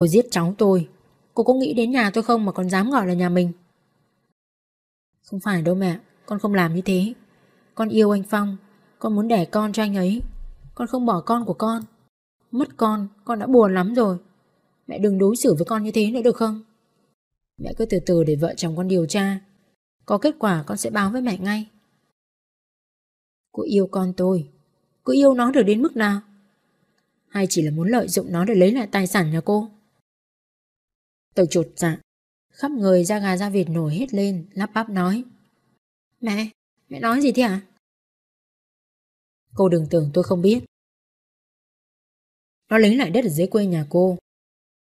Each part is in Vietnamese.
Cô giết cháu tôi. Cô có nghĩ đến nhà tôi không mà còn dám gọi là nhà mình? Không phải đâu mẹ, Con không làm như thế. Con yêu anh Phong, Con muốn đẻ con cho anh ấy. Con không bỏ con của con. Mất con Con đã buồn lắm rồi. Mẹ đừng đối xử với con như thế nữa được không? Mẹ cứ từ từ để vợ chồng con điều tra. Có kết quả con sẽ báo với mẹ ngay. Cô yêu con tôi. Cô yêu nó được đến mức nào? Hay chỉ là muốn lợi dụng nó để lấy lại tài sản nhà cô? Tôi chột dạ. Khắp người da gà da vịt nổi hết lên Lắp bắp nói. Mẹ, mẹ nói gì thế à Cô đừng tưởng tôi không biết. Nó lấy lại đất ở dưới quê nhà cô.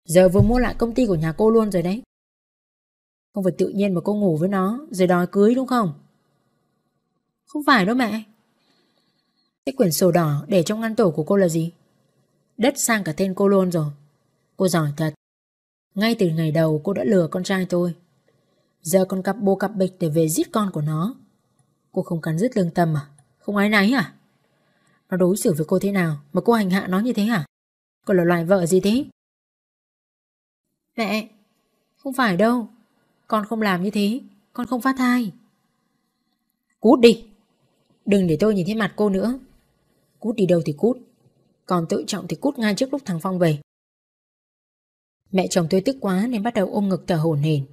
Giờ vừa mua lại công ty của nhà cô luôn rồi đấy. Không phải tự nhiên mà cô ngủ với nó Rồi đòi cưới đúng không? Không phải đâu mẹ. Cái quyển sổ đỏ để trong ngăn tủ của cô là gì? Đất sang cả tên cô luôn rồi. Cô giỏi thật ngay từ ngày đầu cô đã lừa con trai tôi. Giờ con cặp bô cặp bịch để về giết con của nó. Cô không cắn dứt lương tâm à? Không ái náy à? Nó đối xử với cô thế nào Mà cô hành hạ nó như thế hả Cô là loài vợ gì thế? Mẹ, Không phải đâu. Con không làm như thế. Con không phát thai. Cút đi. Đừng để tôi nhìn thấy mặt cô nữa. Cút đi đâu thì cút. Còn tự trọng thì cút ngay trước lúc thằng Phong về. Mẹ chồng tôi tức quá nên bắt đầu ôm ngực thở hổn hển.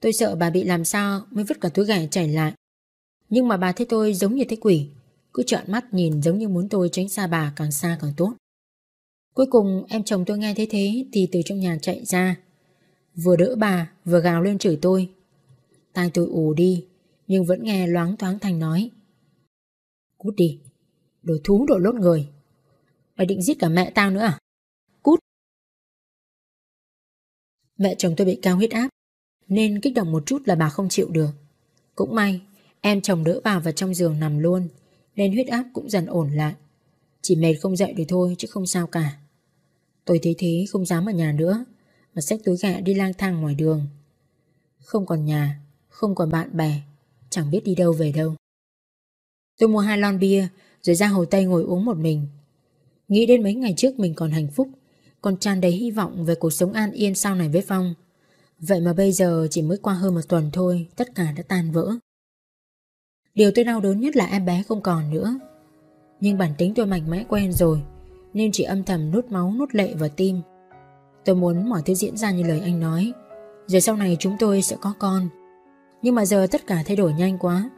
Tôi sợ bà bị làm sao mới vứt cả túi gà chảy lại. Nhưng mà bà thấy tôi giống như thế quỷ, cứ trợn mắt nhìn giống như muốn tôi tránh xa bà càng xa càng tốt. Cuối cùng em chồng tôi nghe thấy thế thì từ trong nhà chạy ra. Vừa đỡ bà vừa gào lên chửi tôi. Tai tôi ù đi nhưng vẫn nghe loáng thoáng thành nói. Cút đi, đồ thú đồ lốt người. Mày định giết cả mẹ tao nữa à? Mẹ chồng tôi bị cao huyết áp, Nên kích động một chút là bà không chịu được. Cũng may, Em chồng đỡ bà vào trong giường nằm luôn, Nên huyết áp cũng dần ổn lại. Chỉ mệt không dậy được thôi chứ không sao cả. Tôi thấy thế không dám ở nhà nữa, Mà xách túi gạ đi lang thang ngoài đường. Không còn nhà, Không còn bạn bè, Chẳng biết đi đâu về đâu. Tôi mua hai lon bia, Rồi ra Hồ Tây ngồi uống một mình. Nghĩ đến mấy ngày trước mình còn hạnh phúc còn tràn đầy hy vọng về cuộc sống an yên sau này với Phong. Vậy mà bây giờ chỉ mới qua hơn một tuần thôi, tất cả đã tan vỡ. Điều tôi đau đớn nhất là em bé không còn nữa. Nhưng bản tính tôi mạnh mẽ quen rồi, nên chỉ âm thầm nút máu nút lệ vào tim. Tôi muốn mọi thứ diễn ra như lời anh nói. Rồi sau này chúng tôi sẽ có con. Nhưng mà giờ tất cả thay đổi nhanh quá.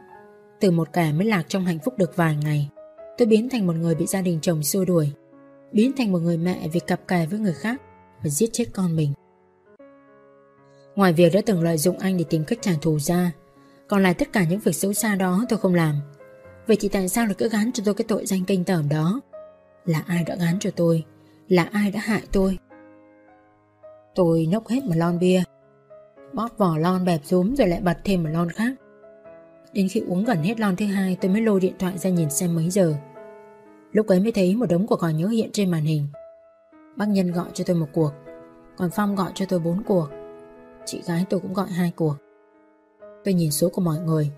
Từ một kẻ mới lạc trong hạnh phúc được vài ngày, tôi biến thành một người bị gia đình chồng xua đuổi biến thành một người mẹ vì cặp kè với người khác và giết chết con mình. Ngoài việc đã từng lợi dụng anh để tìm cách trả thù ra, còn lại tất cả những việc xấu xa đó tôi không làm. Vậy thì tại sao lại cứ gán cho tôi cái tội danh kinh tởm đó? Là ai đã gán cho tôi? Là ai đã hại tôi? Tôi nốc hết một lon bia, bóp vỏ lon bẹp rúm rồi lại bật thêm một lon khác. Đến khi uống gần hết lon thứ hai tôi mới lôi điện thoại ra nhìn xem mấy giờ. Lúc ấy mới thấy một đống cuộc gọi nhớ hiện trên màn hình. Bác Nhân gọi cho tôi một cuộc, Còn Phong gọi cho tôi bốn cuộc. Chị gái tôi cũng gọi hai cuộc. Tôi nhìn số của mọi người,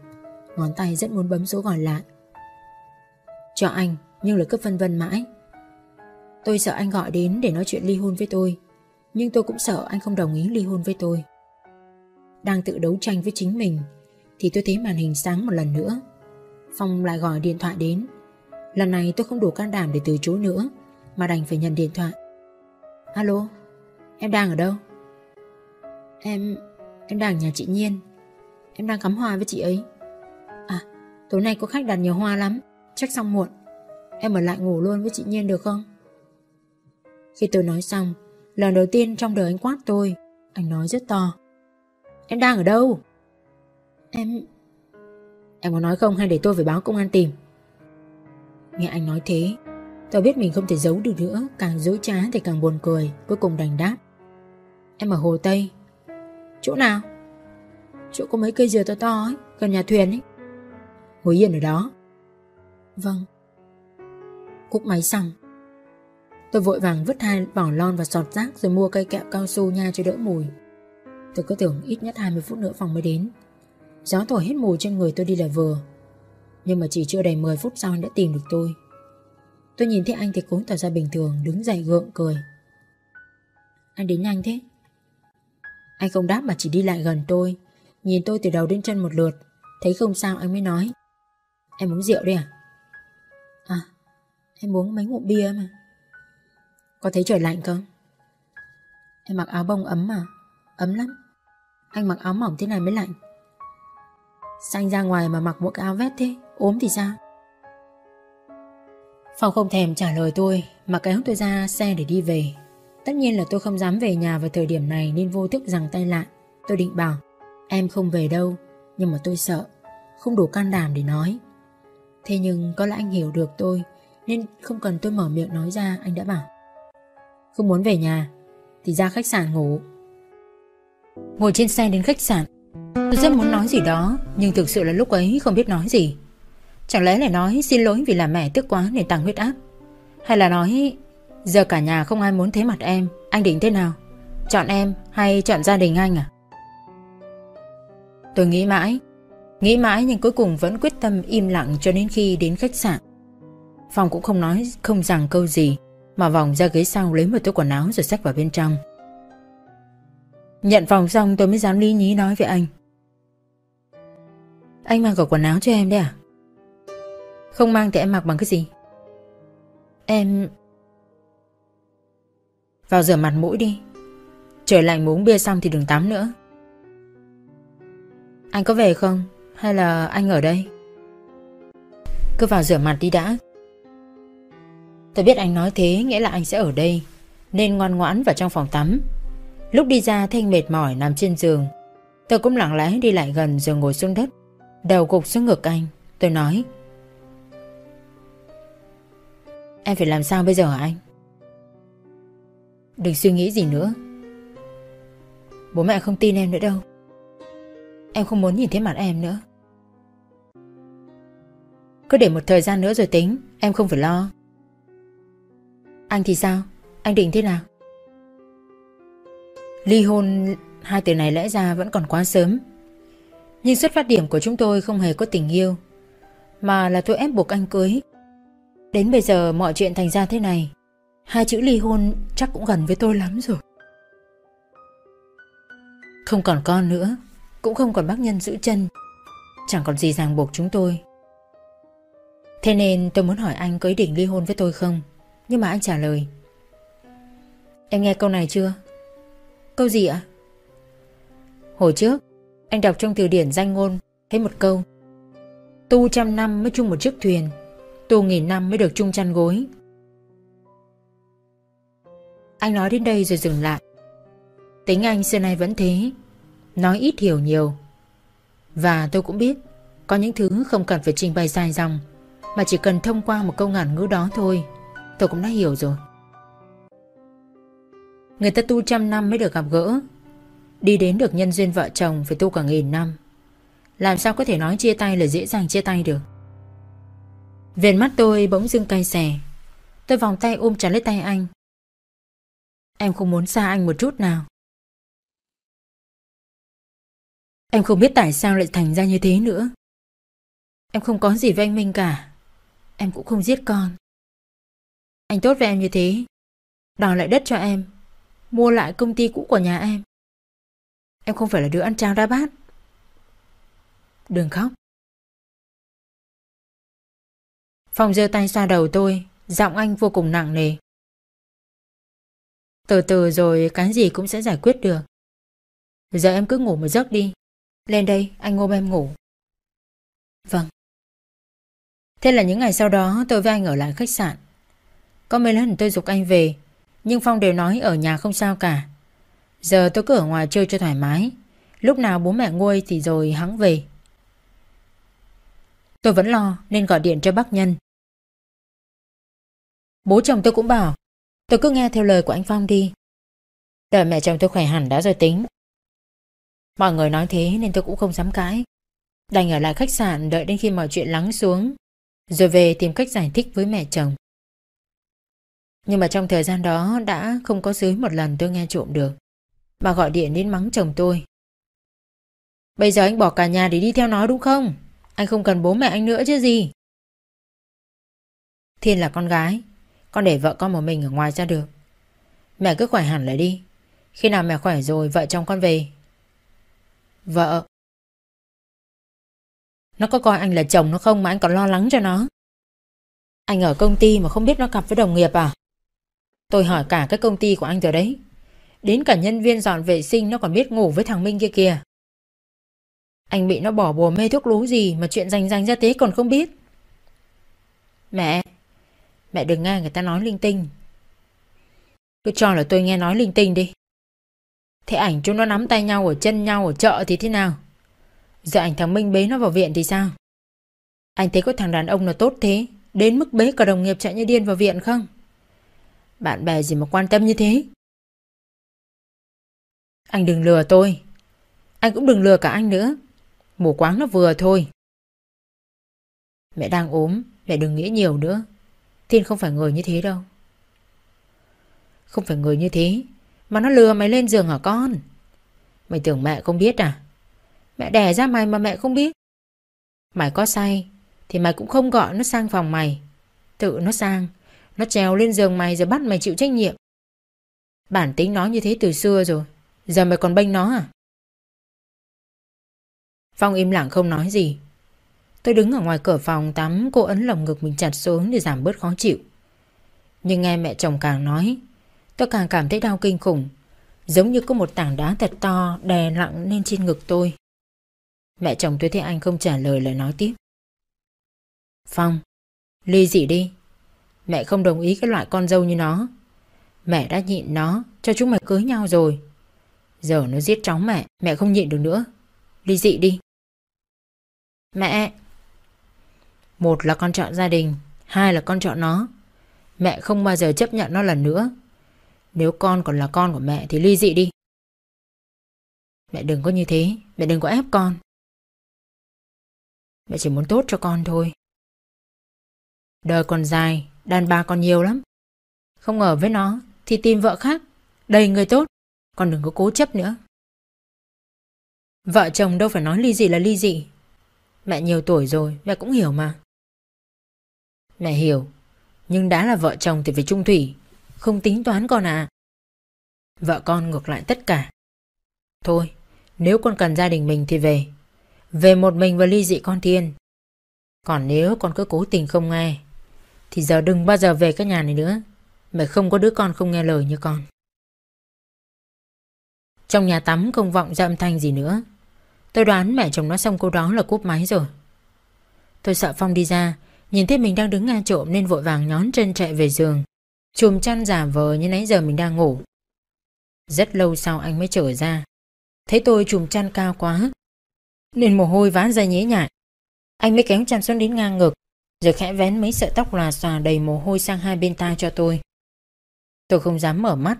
Ngón tay rất muốn bấm số gọi lại. Cho anh, Nhưng là cứ phân vân mãi. Tôi sợ anh gọi đến để nói chuyện ly hôn với tôi, Nhưng tôi cũng sợ anh không đồng ý ly hôn với tôi. Đang tự đấu tranh với chính mình, Thì tôi thấy màn hình sáng một lần nữa. Phong lại gọi điện thoại đến. Lần này tôi không đủ can đảm để từ chối nữa, Mà đành phải nhận điện thoại. Alo, Em đang ở đâu? Em Em đang nhà chị Nhiên. Em đang cắm hoa với chị ấy. À tối nay có khách đặt nhiều hoa lắm, Chắc xong muộn. Em ở lại ngủ luôn với chị Nhiên được không? Khi tôi nói xong, Lần đầu tiên trong đời anh quát tôi, Anh nói rất to. Em đang ở đâu? Em Em có nói không hay để tôi phải báo công an tìm? Nghe anh nói thế Tôi biết mình không thể giấu được nữa, Càng dối trá thì càng buồn cười, Cuối cùng đành đáp. Em ở Hồ Tây. Chỗ nào? Chỗ có mấy cây dừa to to ấy, Gần nhà thuyền ấy. Ngồi yên ở đó. Vâng. Cúc máy xong. Tôi vội vàng vứt hai vỏ lon và sọt rác Rồi mua cây kẹo cao su nha cho đỡ mùi. Tôi cứ tưởng ít nhất 20 phút nữa phòng mới đến. Gió thổi hết mùi trên người tôi đi là vừa nhưng mà chỉ chưa đầy 10 phút sau anh đã tìm được tôi. Tôi nhìn thấy anh thì cũng tỏ ra bình thường, Đứng dậy gượng cười. Anh đến nhanh thế. Anh không đáp mà chỉ đi lại gần tôi, Nhìn tôi từ đầu đến chân một lượt, Thấy không sao anh mới nói. Em uống rượu đi à? À em uống mấy ngụm bia mà. Có thấy trời lạnh không? Em mặc áo bông ấm mà, Ấm lắm. Anh mặc áo mỏng thế này mới lạnh. Xanh ra ngoài mà mặc một cái áo vest thế ốm thì sao? Phong không thèm trả lời tôi, Mà kéo tôi ra xe để đi về. Tất nhiên là tôi không dám về nhà vào thời điểm này Nên vô thức rằng tay lại. Tôi định bảo, Em không về đâu, Nhưng mà tôi sợ, Không đủ can đảm để nói. Thế nhưng có lẽ anh hiểu được tôi, Nên không cần tôi mở miệng nói ra, Anh đã bảo. Không muốn về nhà, Thì ra khách sạn ngủ. Ngồi trên xe đến khách sạn, Tôi rất muốn nói gì đó, Nhưng thực sự là lúc ấy không biết nói gì. Chẳng lẽ lại nói xin lỗi vì là mẹ tức quá nên tăng huyết áp? Hay là nói, Giờ cả nhà không ai muốn thấy mặt em, Anh định thế nào? Chọn em hay chọn gia đình anh à? Tôi nghĩ mãi Nghĩ mãi nhưng cuối cùng vẫn quyết tâm im lặng cho đến khi đến khách sạn. Phong cũng không nói không rằng câu gì, Mà vòng ra ghế sau lấy một túi quần áo rồi xách vào bên trong. Nhận phòng xong tôi mới dám lý nhí nói với anh. Anh mang cả quần áo cho em đấy à? Không mang thì em mặc bằng cái gì? Em Vào rửa mặt mũi đi. Trời lạnh uống bia xong thì đừng tắm nữa. Anh có về không? Hay là anh ở đây? Cứ vào rửa mặt đi đã. Tôi biết anh nói thế Nghĩa là anh sẽ ở đây, Nên ngoan ngoãn vào trong phòng tắm. Lúc đi ra Thanh mệt mỏi nằm trên giường. Tôi cũng lặng lẽ đi lại gần rồi ngồi xuống đất. Đầu gục xuống ngực anh. Tôi nói Em phải làm sao bây giờ hả anh? Đừng suy nghĩ gì nữa. Bố mẹ không tin em nữa đâu. Em không muốn nhìn thấy mặt em nữa. Cứ để một thời gian nữa rồi tính, Em không phải lo. Anh thì sao? Anh định thế nào? Ly hôn hai từ này lẽ ra vẫn còn quá sớm. Nhưng xuất phát điểm của chúng tôi không hề có tình yêu, Mà là tôi ép buộc anh cưới. Đến bây giờ mọi chuyện thành ra thế này Hai chữ ly hôn chắc cũng gần với tôi lắm rồi. Không còn con nữa Cũng không còn bác nhân giữ chân Chẳng còn gì ràng buộc chúng tôi. Thế nên tôi muốn hỏi anh có ý định ly hôn với tôi không? Nhưng mà anh trả lời. Em nghe câu này chưa? Câu gì ạ? Hồi trước, anh đọc trong từ điển danh ngôn thấy một câu Tu trăm năm mới chung một chiếc thuyền Tu nghìn năm mới được chung chăn gối. Anh nói đến đây rồi dừng lại. Tính anh xưa nay vẫn thế. Nói ít hiểu nhiều. Và tôi cũng biết, Có những thứ không cần phải trình bày dài dòng, Mà chỉ cần thông qua một câu ngạn ngữ đó thôi, Tôi cũng đã hiểu rồi. Người ta tu trăm năm mới được gặp gỡ. Đi đến được nhân duyên vợ chồng Phải tu cả nghìn năm. Làm sao có thể nói chia tay là dễ dàng chia tay được? Viền mắt tôi bỗng dưng cay xè. Tôi vòng tay ôm chặt lấy tay anh. Em không muốn xa anh một chút nào. Em không biết tại sao lại thành ra như thế nữa. Em không có gì với anh Minh cả. Em cũng không giết con. Anh tốt với em như thế, Đòi lại đất cho em, Mua lại công ty cũ của nhà em. Em không phải là đứa ăn trao đá bát. Đừng khóc. Phong giơ tay xoa đầu tôi, Giọng anh vô cùng nặng nề. Từ từ rồi cái gì cũng sẽ giải quyết được. Giờ em cứ ngủ một giấc đi. Lên đây, anh ôm em ngủ. Vâng. Thế là những ngày sau đó tôi với anh ở lại khách sạn. Có mấy lần tôi dục anh về, Nhưng Phong đều nói ở nhà không sao cả. Giờ tôi cứ ở ngoài chơi cho thoải mái. Lúc nào bố mẹ nguôi thì rồi hắn về. Tôi vẫn lo, nên gọi điện cho bác Nhân. Bố chồng tôi cũng bảo, Tôi cứ nghe theo lời của anh Phong đi. Đợi mẹ chồng tôi khỏe hẳn đã rồi tính. Mọi người nói thế nên tôi cũng không dám cãi. Đành ở lại khách sạn đợi đến khi mọi chuyện lắng xuống, Rồi về tìm cách giải thích với mẹ chồng. Nhưng mà trong thời gian đó đã không có dưới một lần tôi nghe trộm được Bà gọi điện đến mắng chồng tôi. Bây giờ anh bỏ cả nhà để đi theo nó đúng không? Anh không cần bố mẹ anh nữa chứ gì. Thiên là con gái, Con để vợ con một mình ở ngoài ra được. Mẹ cứ khỏe hẳn lại đi. Khi nào mẹ khỏe rồi, vợ chồng con về. Vợ. Nó có coi anh là chồng nó không mà anh còn lo lắng cho nó? Anh ở công ty mà không biết nó cặp với đồng nghiệp à? Tôi hỏi cả cái công ty của anh rồi đấy. Đến cả nhân viên dọn vệ sinh, nó còn biết ngủ với thằng Minh kia kìa. Anh bị nó bỏ bùa mê thuốc lú gì mà chuyện rành rành ra thế còn không biết. Mẹ. Mẹ đừng nghe người ta nói linh tinh. Cứ cho là tôi nghe nói linh tinh đi. Thế ảnh chúng nó nắm tay nhau ở chân nhau ở chợ thì thế nào? Giờ ảnh thằng Minh bế nó vào viện thì sao? Anh thấy có thằng đàn ông nào tốt thế Đến mức bế cả đồng nghiệp chạy như điên vào viện không? Bạn bè gì mà quan tâm như thế? Anh đừng lừa tôi. Anh cũng đừng lừa cả anh nữa Mù quáng nó vừa thôi. Mẹ đang ốm, Mẹ đừng nghĩ nhiều nữa. Thiên không phải người như thế đâu. Không phải người như thế, Mà nó lừa mày lên giường hả con? Mày tưởng mẹ không biết à? Mẹ đẻ ra mày mà mẹ không biết. Mày có say Thì mày cũng không gọi nó sang phòng mày. Tự nó sang, Nó trèo lên giường mày rồi bắt mày chịu trách nhiệm. Bản tính nó như thế từ xưa rồi, Giờ mày còn bênh nó à? Phong im lặng không nói gì. Tôi đứng ở ngoài cửa phòng tắm, Cô ấn lồng ngực mình chặt xuống để giảm bớt khó chịu. Nhưng nghe mẹ chồng càng nói, Tôi càng cảm thấy đau kinh khủng, Giống như có một tảng đá thật to Đè nặng lên trên ngực tôi. Mẹ chồng tôi thấy anh không trả lời lại nói tiếp. Phong, Ly dị đi. Mẹ không đồng ý cái loại con dâu như nó. Mẹ đã nhịn nó, Cho chúng mày cưới nhau rồi. Giờ nó giết cháu mẹ Mẹ không nhịn được nữa. Ly dị đi. Mẹ. Một là con chọn gia đình, Hai là con chọn nó. Mẹ không bao giờ chấp nhận nó lần nữa. Nếu con còn là con của mẹ thì ly dị đi. Mẹ đừng có như thế, Mẹ đừng có ép con. Mẹ chỉ muốn tốt cho con thôi. Đời còn dài, Đàn bà còn nhiều lắm. Không ở với nó Thì tìm vợ khác, Đầy người tốt. Con đừng có cố chấp nữa. Vợ chồng đâu phải nói ly dị là ly dị. Mẹ nhiều tuổi rồi, Mẹ cũng hiểu mà. Mẹ hiểu, Nhưng đã là vợ chồng thì phải trung thủy, Không tính toán con à Vợ con ngược lại tất cả. Thôi, Nếu con cần gia đình mình thì về. Về một mình và ly dị con Thiên. Còn nếu con cứ cố tình không nghe, Thì giờ đừng bao giờ về cái nhà này nữa. Mẹ không có đứa con không nghe lời như con. Trong nhà tắm không vọng ra âm thanh gì nữa. Tôi đoán mẹ chồng nó xong câu đó là cúp máy rồi. Tôi sợ Phong đi ra, Nhìn thấy mình đang đứng nghe trộm nên vội vàng nhón chân chạy về giường, Chùm chăn giả vờ như nãy giờ mình đang ngủ. Rất lâu sau anh mới trở ra. Thấy tôi chùm chăn cao quá, Nên mồ hôi vã ra nhễ nhại. Anh mới kéo chăn xuống đến ngang ngực, Rồi khẽ vén mấy sợi tóc lòa xòa đầy mồ hôi sang hai bên tai cho tôi. Tôi không dám mở mắt,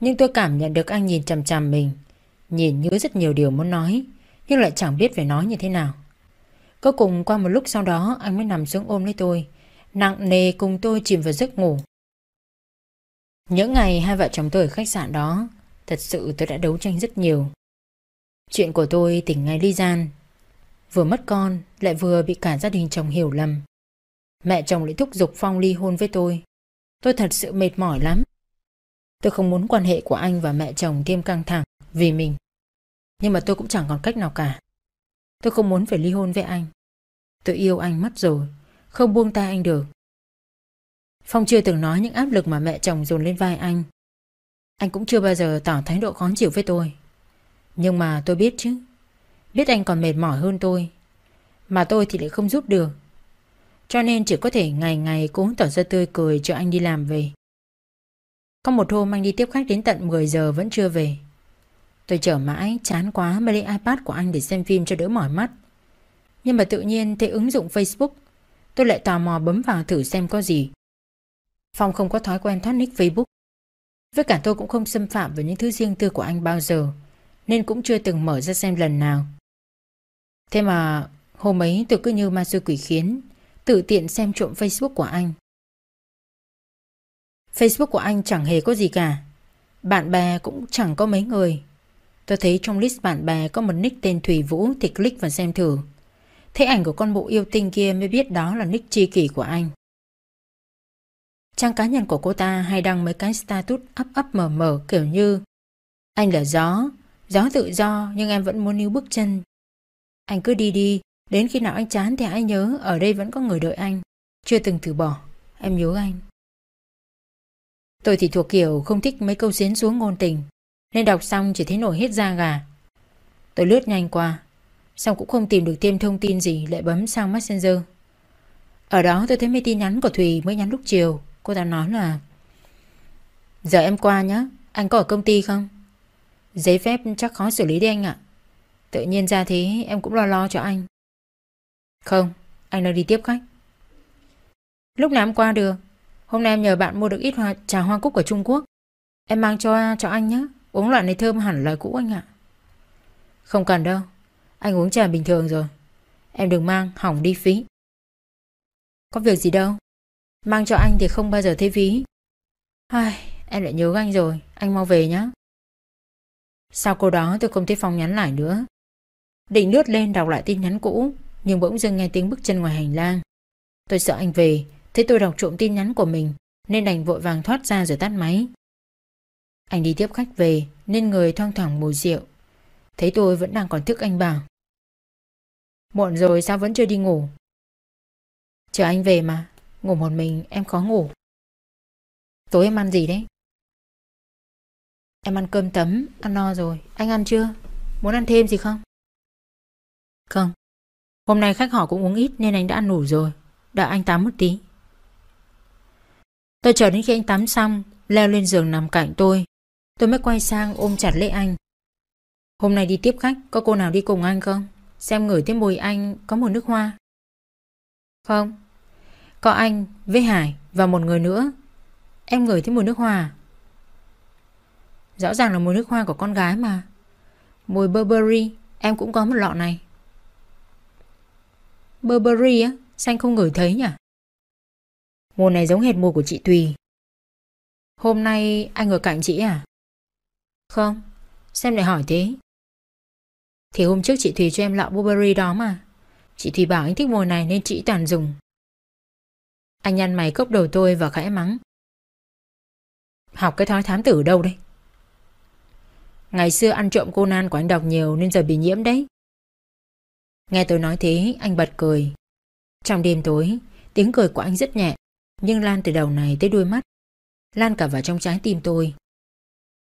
Nhưng tôi cảm nhận được anh nhìn chằm chằm mình, Nhìn như rất nhiều điều muốn nói. Nhưng lại chẳng biết phải nói như thế nào. Cuối cùng qua một lúc sau đó, anh mới nằm xuống ôm lấy tôi, Nặng nề cùng tôi chìm vào giấc ngủ. Những ngày hai vợ chồng tôi ở khách sạn đó, Thật sự tôi đã đấu tranh rất nhiều. Chuyện của tôi tỉnh ngay ly gian. Vừa mất con, Lại vừa bị cả gia đình chồng hiểu lầm. Mẹ chồng lại thúc giục Phong ly hôn với tôi. Tôi thật sự mệt mỏi lắm. Tôi không muốn quan hệ của anh và mẹ chồng thêm căng thẳng Vì mình. Nhưng mà tôi cũng chẳng còn cách nào cả. Tôi không muốn phải ly hôn với anh. Tôi yêu anh mất rồi. Không buông tay anh được. Phong chưa từng nói những áp lực mà mẹ chồng dồn lên vai anh. Anh cũng chưa bao giờ tỏ thái độ khó chịu với tôi. Nhưng mà tôi biết chứ. Biết anh còn mệt mỏi hơn tôi. Mà tôi thì lại không giúp được. Cho nên chỉ có thể ngày ngày cố tỏ ra tươi cười cho anh đi làm về. Có một hôm anh đi tiếp khách đến tận 10 giờ vẫn chưa về. Tôi chờ mãi, chán quá mới lấy iPad của anh để xem phim cho đỡ mỏi mắt. Nhưng mà tự nhiên thấy ứng dụng Facebook, tôi lại tò mò bấm vào thử xem có gì. Phong không có thói quen thoát nick Facebook. Với cả tôi cũng không xâm phạm vào những thứ riêng tư của anh bao giờ, nên cũng chưa từng mở ra xem lần nào. Thế mà hôm ấy tôi cứ như ma sư quỷ khiến, tự tiện xem trộm Facebook của anh. Facebook của anh chẳng hề có gì cả. Bạn bè cũng chẳng có mấy người. Tôi thấy trong list bạn bè có một nick tên Thủy Vũ thì click và xem thử. Thấy ảnh của con bộ yêu tinh kia mới biết đó là nick tri kỷ của anh. Trang cá nhân của cô ta hay đăng mấy cái status ấp ấp mờ mờ kiểu như Anh là gió, gió tự do nhưng em vẫn muốn níu bước chân. Anh cứ đi đi, đến khi nào anh chán thì hãy nhớ ở đây vẫn có người đợi anh. Chưa từng từ bỏ, em nhớ anh. Tôi thì thuộc kiểu không thích mấy câu xến xuống ngôn tình, nên đọc xong chỉ thấy nổi hết da gà. Tôi lướt nhanh qua, xong cũng không tìm được thêm thông tin gì lại bấm sang Messenger. Ở đó tôi thấy mấy tin nhắn của Thùy mới nhắn lúc chiều, cô ta nói là Giờ em qua nhé, anh có ở công ty không? Giấy phép chắc khó xử lý đi anh ạ. Tự nhiên ra thế em cũng lo lo cho anh. Không, anh đang đi tiếp khách. Lúc nào em qua được? Hôm nay em nhờ bạn mua được ít hoa, trà hoa cúc ở Trung Quốc. Em mang cho cho anh nhé. Uống loại này thơm hẳn lời cũ anh ạ. Không cần đâu. Anh uống trà bình thường rồi. Em đừng mang, hỏng đi phí. Có việc gì đâu. Mang cho anh thì không bao giờ thấy ví. Ai, em lại nhớ anh rồi. Anh mau về nhé. Sau cô đó tôi không thấy Phong nhắn lại nữa. Định lướt lên đọc lại tin nhắn cũ, nhưng bỗng dưng nghe tiếng bước chân ngoài hành lang. Tôi sợ anh về, thấy tôi đọc trộm tin nhắn của mình, nên đành vội vàng thoát ra rồi tắt máy. Anh đi tiếp khách về, nên người thoang thoảng mùi rượu. Thấy tôi vẫn đang còn thức anh bảo. Muộn rồi sao vẫn chưa đi ngủ? Chờ anh về mà, ngủ một mình em khó ngủ. Tối em ăn gì đấy? Em ăn cơm tấm, ăn no rồi. Anh ăn chưa? Muốn ăn thêm gì không? Không. Hôm nay khách họ cũng uống ít nên anh đã ăn đủ rồi. Đợi anh tắm một tí. Tôi chờ đến khi anh tắm xong, leo lên giường nằm cạnh tôi. Tôi mới quay sang ôm chặt lấy anh. Hôm nay đi tiếp khách, có cô nào đi cùng anh không? Xem ngửi thấy mùi anh có mùi nước hoa. Không. Có anh, với Hải và một người nữa. Em ngửi thấy mùi nước hoa à? Rõ ràng là mùi nước hoa của con gái mà Mùi Burberry Em cũng có một lọ này Burberry á Sao anh không ngửi thấy nhỉ Mùi này giống hệt mùi của chị Tùy Hôm nay anh ở cạnh chị à không Xem lại hỏi thế Thì hôm trước chị Thùy cho em lọ Burberry đó mà Chị Thùy bảo anh thích mùi này nên chị toàn dùng Anh nhăn mày cốc đầu tôi và khẽ mắng Học cái thói thám tử đâu đấy, Ngày xưa ăn trộm cô Nan của anh đọc nhiều nên giờ bị nhiễm đấy. Nghe tôi nói thế, anh bật cười. Trong đêm tối, tiếng cười của anh rất nhẹ, nhưng lan từ đầu này tới đuôi mắt. Lan cả vào trong trái tim tôi.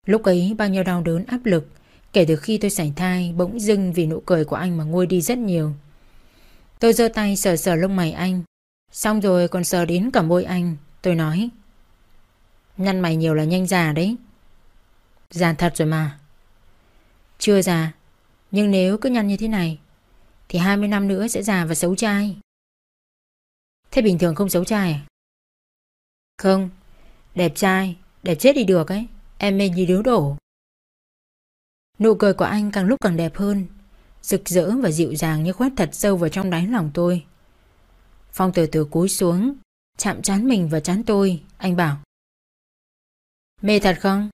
Lúc ấy bao nhiêu đau đớn áp lực, kể từ khi tôi sảy thai bỗng dưng vì nụ cười của anh mà nguôi đi rất nhiều. Tôi giơ tay sờ sờ lông mày anh, xong rồi còn sờ đến cả môi anh, tôi nói. Nhăn mày nhiều là nhanh già đấy. Già thật rồi mà. Chưa già, nhưng nếu cứ nhăn như thế này thì 20 năm nữa sẽ già và xấu trai. Thế bình thường không xấu trai à? Không, đẹp trai, đẹp chết đi được ấy, em mê như điếu đổ. Nụ cười của anh càng lúc càng đẹp hơn, rực rỡ và dịu dàng như khoét thật sâu vào trong đáy lòng tôi. Phong từ từ cúi xuống, chạm chán mình và chán tôi, anh bảo. Mê thật không?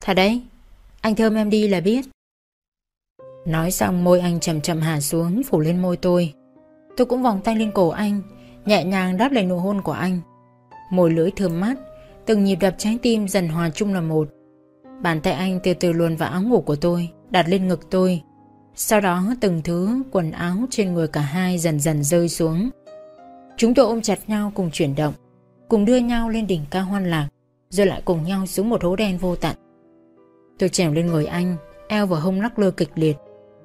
Thật đấy, anh thơm em đi là biết Nói xong môi anh chậm chậm hạ xuống Phủ lên môi tôi Tôi cũng vòng tay lên cổ anh Nhẹ nhàng đáp lại nụ hôn của anh Môi lưỡi thơm mát Từng nhịp đập trái tim dần hòa chung là một. Bàn tay anh từ từ luồn vào áo ngủ của tôi, Đặt lên ngực tôi. Sau đó, từng thứ quần áo trên người cả hai dần dần rơi xuống. Chúng tôi ôm chặt nhau cùng chuyển động, Cùng đưa nhau lên đỉnh cao hoan lạc, Rồi lại cùng nhau xuống một hố đen vô tận. Tôi trèo lên người anh, Eo và hông lắc lơ kịch liệt.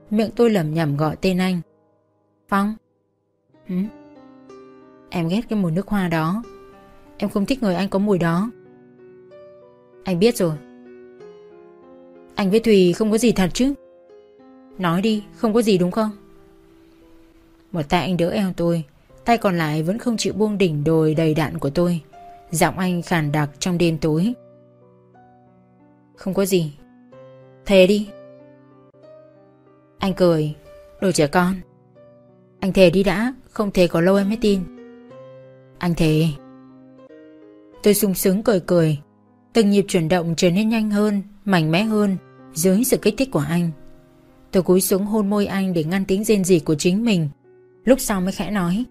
Miệng tôi lẩm nhẩm gọi tên anh. Phong. Hử? Em ghét cái mùi nước hoa đó. Em không thích người anh có mùi đó. Anh biết rồi. Anh với Thùy không có gì thật chứ? Nói đi, Không có gì đúng không? Một tay anh đỡ eo tôi, Tay còn lại vẫn không chịu buông đỉnh đồi đầy đạn của tôi. Giọng anh khàn đặc trong đêm tối. Không có gì. Thề đi. Anh cười. Đồ trẻ con. Anh thề đi đã, Không thề có lâu em mới tin. Anh thề. Tôi sung sướng cười cười. Từng nhịp chuyển động trở nên nhanh hơn, Mạnh mẽ hơn Dưới sự kích thích của anh. Tôi cúi xuống hôn môi anh để ngăn tiếng rên rỉ của chính mình. Lúc sau mới khẽ nói,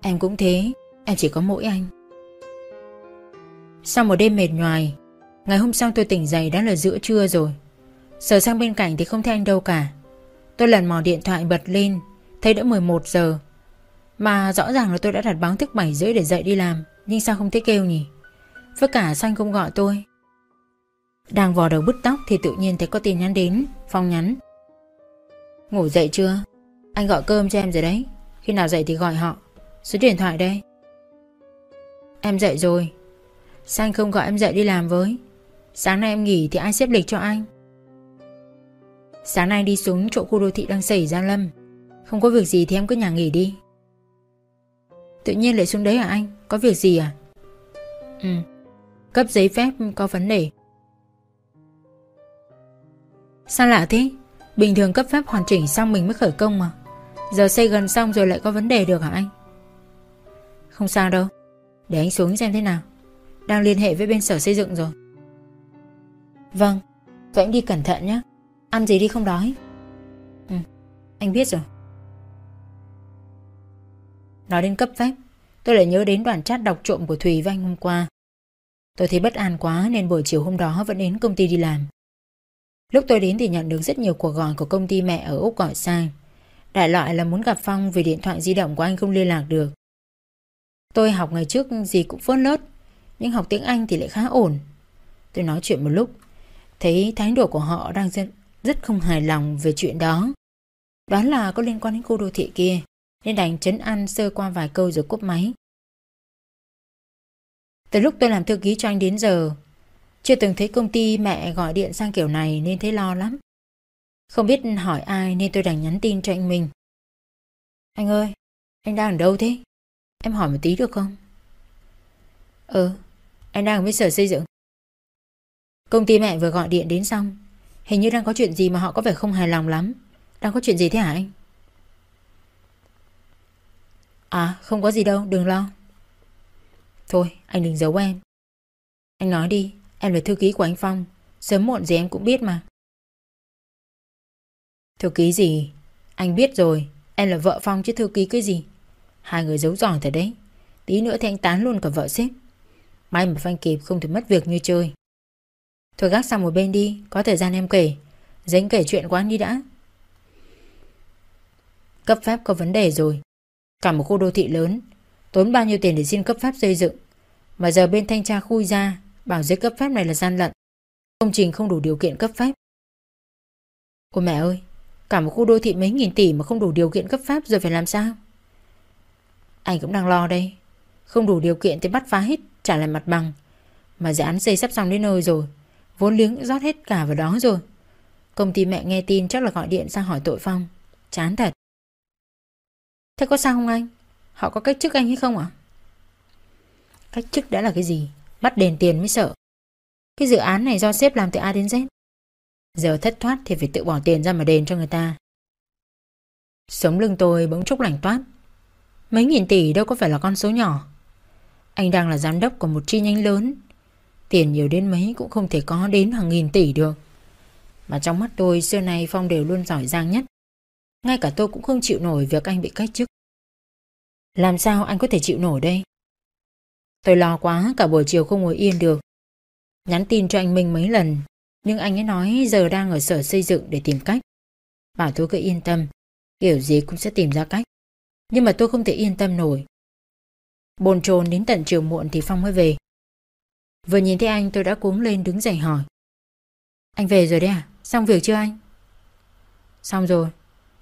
Em cũng thế, Em chỉ có mỗi anh. Sau một đêm mệt nhoài, Ngày hôm sau tôi tỉnh dậy đã là giữa trưa rồi. Sờ sang bên cạnh thì không thấy anh đâu cả. Tôi lần mò điện thoại bật lên, Thấy đã 11 giờ. Mà rõ ràng là tôi đã đặt báo thức 7 rưỡi để dậy đi làm, Nhưng sao không thấy kêu nhỉ? Với cả xanh không gọi tôi. Đang vò đầu bứt tóc thì tự nhiên thấy có tin nhắn đến, Phong nhắn. Ngủ dậy chưa? Anh gọi cơm cho em rồi đấy. Khi nào dậy thì gọi họ. Số điện thoại đây. Em dậy rồi. Sao anh không gọi em dậy đi làm với. Sáng nay em nghỉ thì ai xếp lịch cho anh? Sáng nay đi xuống chỗ khu đô thị đang xảy ra lâm. Không có việc gì thì em cứ nhà nghỉ đi. Tự nhiên lại xuống đấy hả anh? Có việc gì à? Ừ. Cấp giấy phép có vấn đề. Sao lạ thế? Bình thường cấp phép hoàn chỉnh xong mình mới khởi công mà. Giờ xây gần xong rồi lại có vấn đề được hả anh? Không sao đâu. Để anh xuống xem thế nào. Đang liên hệ với bên sở xây dựng rồi. Vâng. Vậy anh đi cẩn thận nhé. Ăn gì đi không đói. Ừ. Anh biết rồi. Nói đến cấp phép, Tôi lại nhớ đến đoạn chat đọc trộm của Thùy với anh hôm qua. Tôi thấy bất an quá nên buổi chiều hôm đó vẫn đến công ty đi làm. Lúc tôi đến thì nhận được rất nhiều cuộc gọi của công ty mẹ ở Úc gọi sang Đại loại là muốn gặp Phong vì điện thoại di động của anh không liên lạc được. Tôi học ngày trước gì cũng phớt lớt Nhưng học tiếng Anh thì lại khá ổn. Tôi nói chuyện một lúc Thấy thái độ của họ đang rất, rất không hài lòng về chuyện đó. Đoán là có liên quan đến khu đô thị kia Nên đành chấn ăn sơ qua vài câu rồi cúp máy. Từ lúc tôi làm thư ký cho anh đến giờ Chưa từng thấy công ty mẹ gọi điện sang kiểu này nên thấy lo lắm Không biết hỏi ai nên tôi đành nhắn tin cho anh mình Anh ơi, anh đang ở đâu thế? Em hỏi một tí được không? Ừ, anh đang ở với sở xây dựng Công ty mẹ vừa gọi điện đến xong Hình như đang có chuyện gì mà họ có vẻ không hài lòng lắm Đang có chuyện gì thế hả anh? À không có gì đâu đừng lo Thôi, anh đừng giấu em. Anh nói đi, Em là thư ký của anh Phong. Sớm muộn gì em cũng biết mà. Thư ký gì? Anh biết rồi, Em là vợ Phong chứ thư ký cái gì? Hai người giấu giỏi thật đấy. Tí nữa thì anh tán luôn cả vợ sếp. May mà phanh kịp không thể mất việc như chơi. Thôi gác sang một bên đi, Có thời gian em kể. Dính kể chuyện của anh đi đã. Cấp phép có vấn đề rồi. Cả một khu đô thị lớn. Tốn bao nhiêu tiền để xin cấp phép xây dựng? Mà giờ bên thanh tra khui ra, Bảo giấy cấp phép này là gian lận. Công trình không đủ điều kiện cấp phép. Ôi mẹ ơi, Cả một khu đô thị mấy nghìn tỷ mà không đủ điều kiện cấp phép rồi phải làm sao? Anh cũng đang lo đây. Không đủ điều kiện thì bắt phá hết, Trả lại mặt bằng. Mà dự án xây sắp xong đến nơi rồi, Vốn liếng rót hết cả vào đó rồi. Công ty mẹ nghe tin chắc là gọi điện sang hỏi tội Phong. Chán thật. Thế có sao không anh? Họ có cách chức anh hay không ạ? Cách chức đã là cái gì? Bắt đền tiền mới sợ. Cái dự án này do sếp làm từ A đến Z. Giờ thất thoát thì phải tự bỏ tiền ra mà đền cho người ta. Sống lưng tôi bỗng chốc lành toát. Mấy nghìn tỷ đâu có phải là con số nhỏ. Anh đang là giám đốc của một chi nhánh lớn. Tiền nhiều đến mấy cũng không thể có đến hàng nghìn tỷ được. Mà trong mắt tôi, xưa nay Phong đều luôn giỏi giang nhất. Ngay cả tôi cũng không chịu nổi việc anh bị cách chức. Làm sao anh có thể chịu nổi đây? Tôi lo quá, cả buổi chiều không ngồi yên được. Nhắn tin cho anh Minh mấy lần, Nhưng anh ấy nói giờ đang ở sở xây dựng để tìm cách. Bảo tôi cứ yên tâm, Kiểu gì cũng sẽ tìm ra cách. Nhưng mà tôi không thể yên tâm nổi. Bồn chồn đến tận chiều muộn thì Phong mới về. Vừa nhìn thấy anh, tôi đã cuống lên đứng dậy hỏi. Anh về rồi đấy à? Xong việc chưa anh? Xong rồi.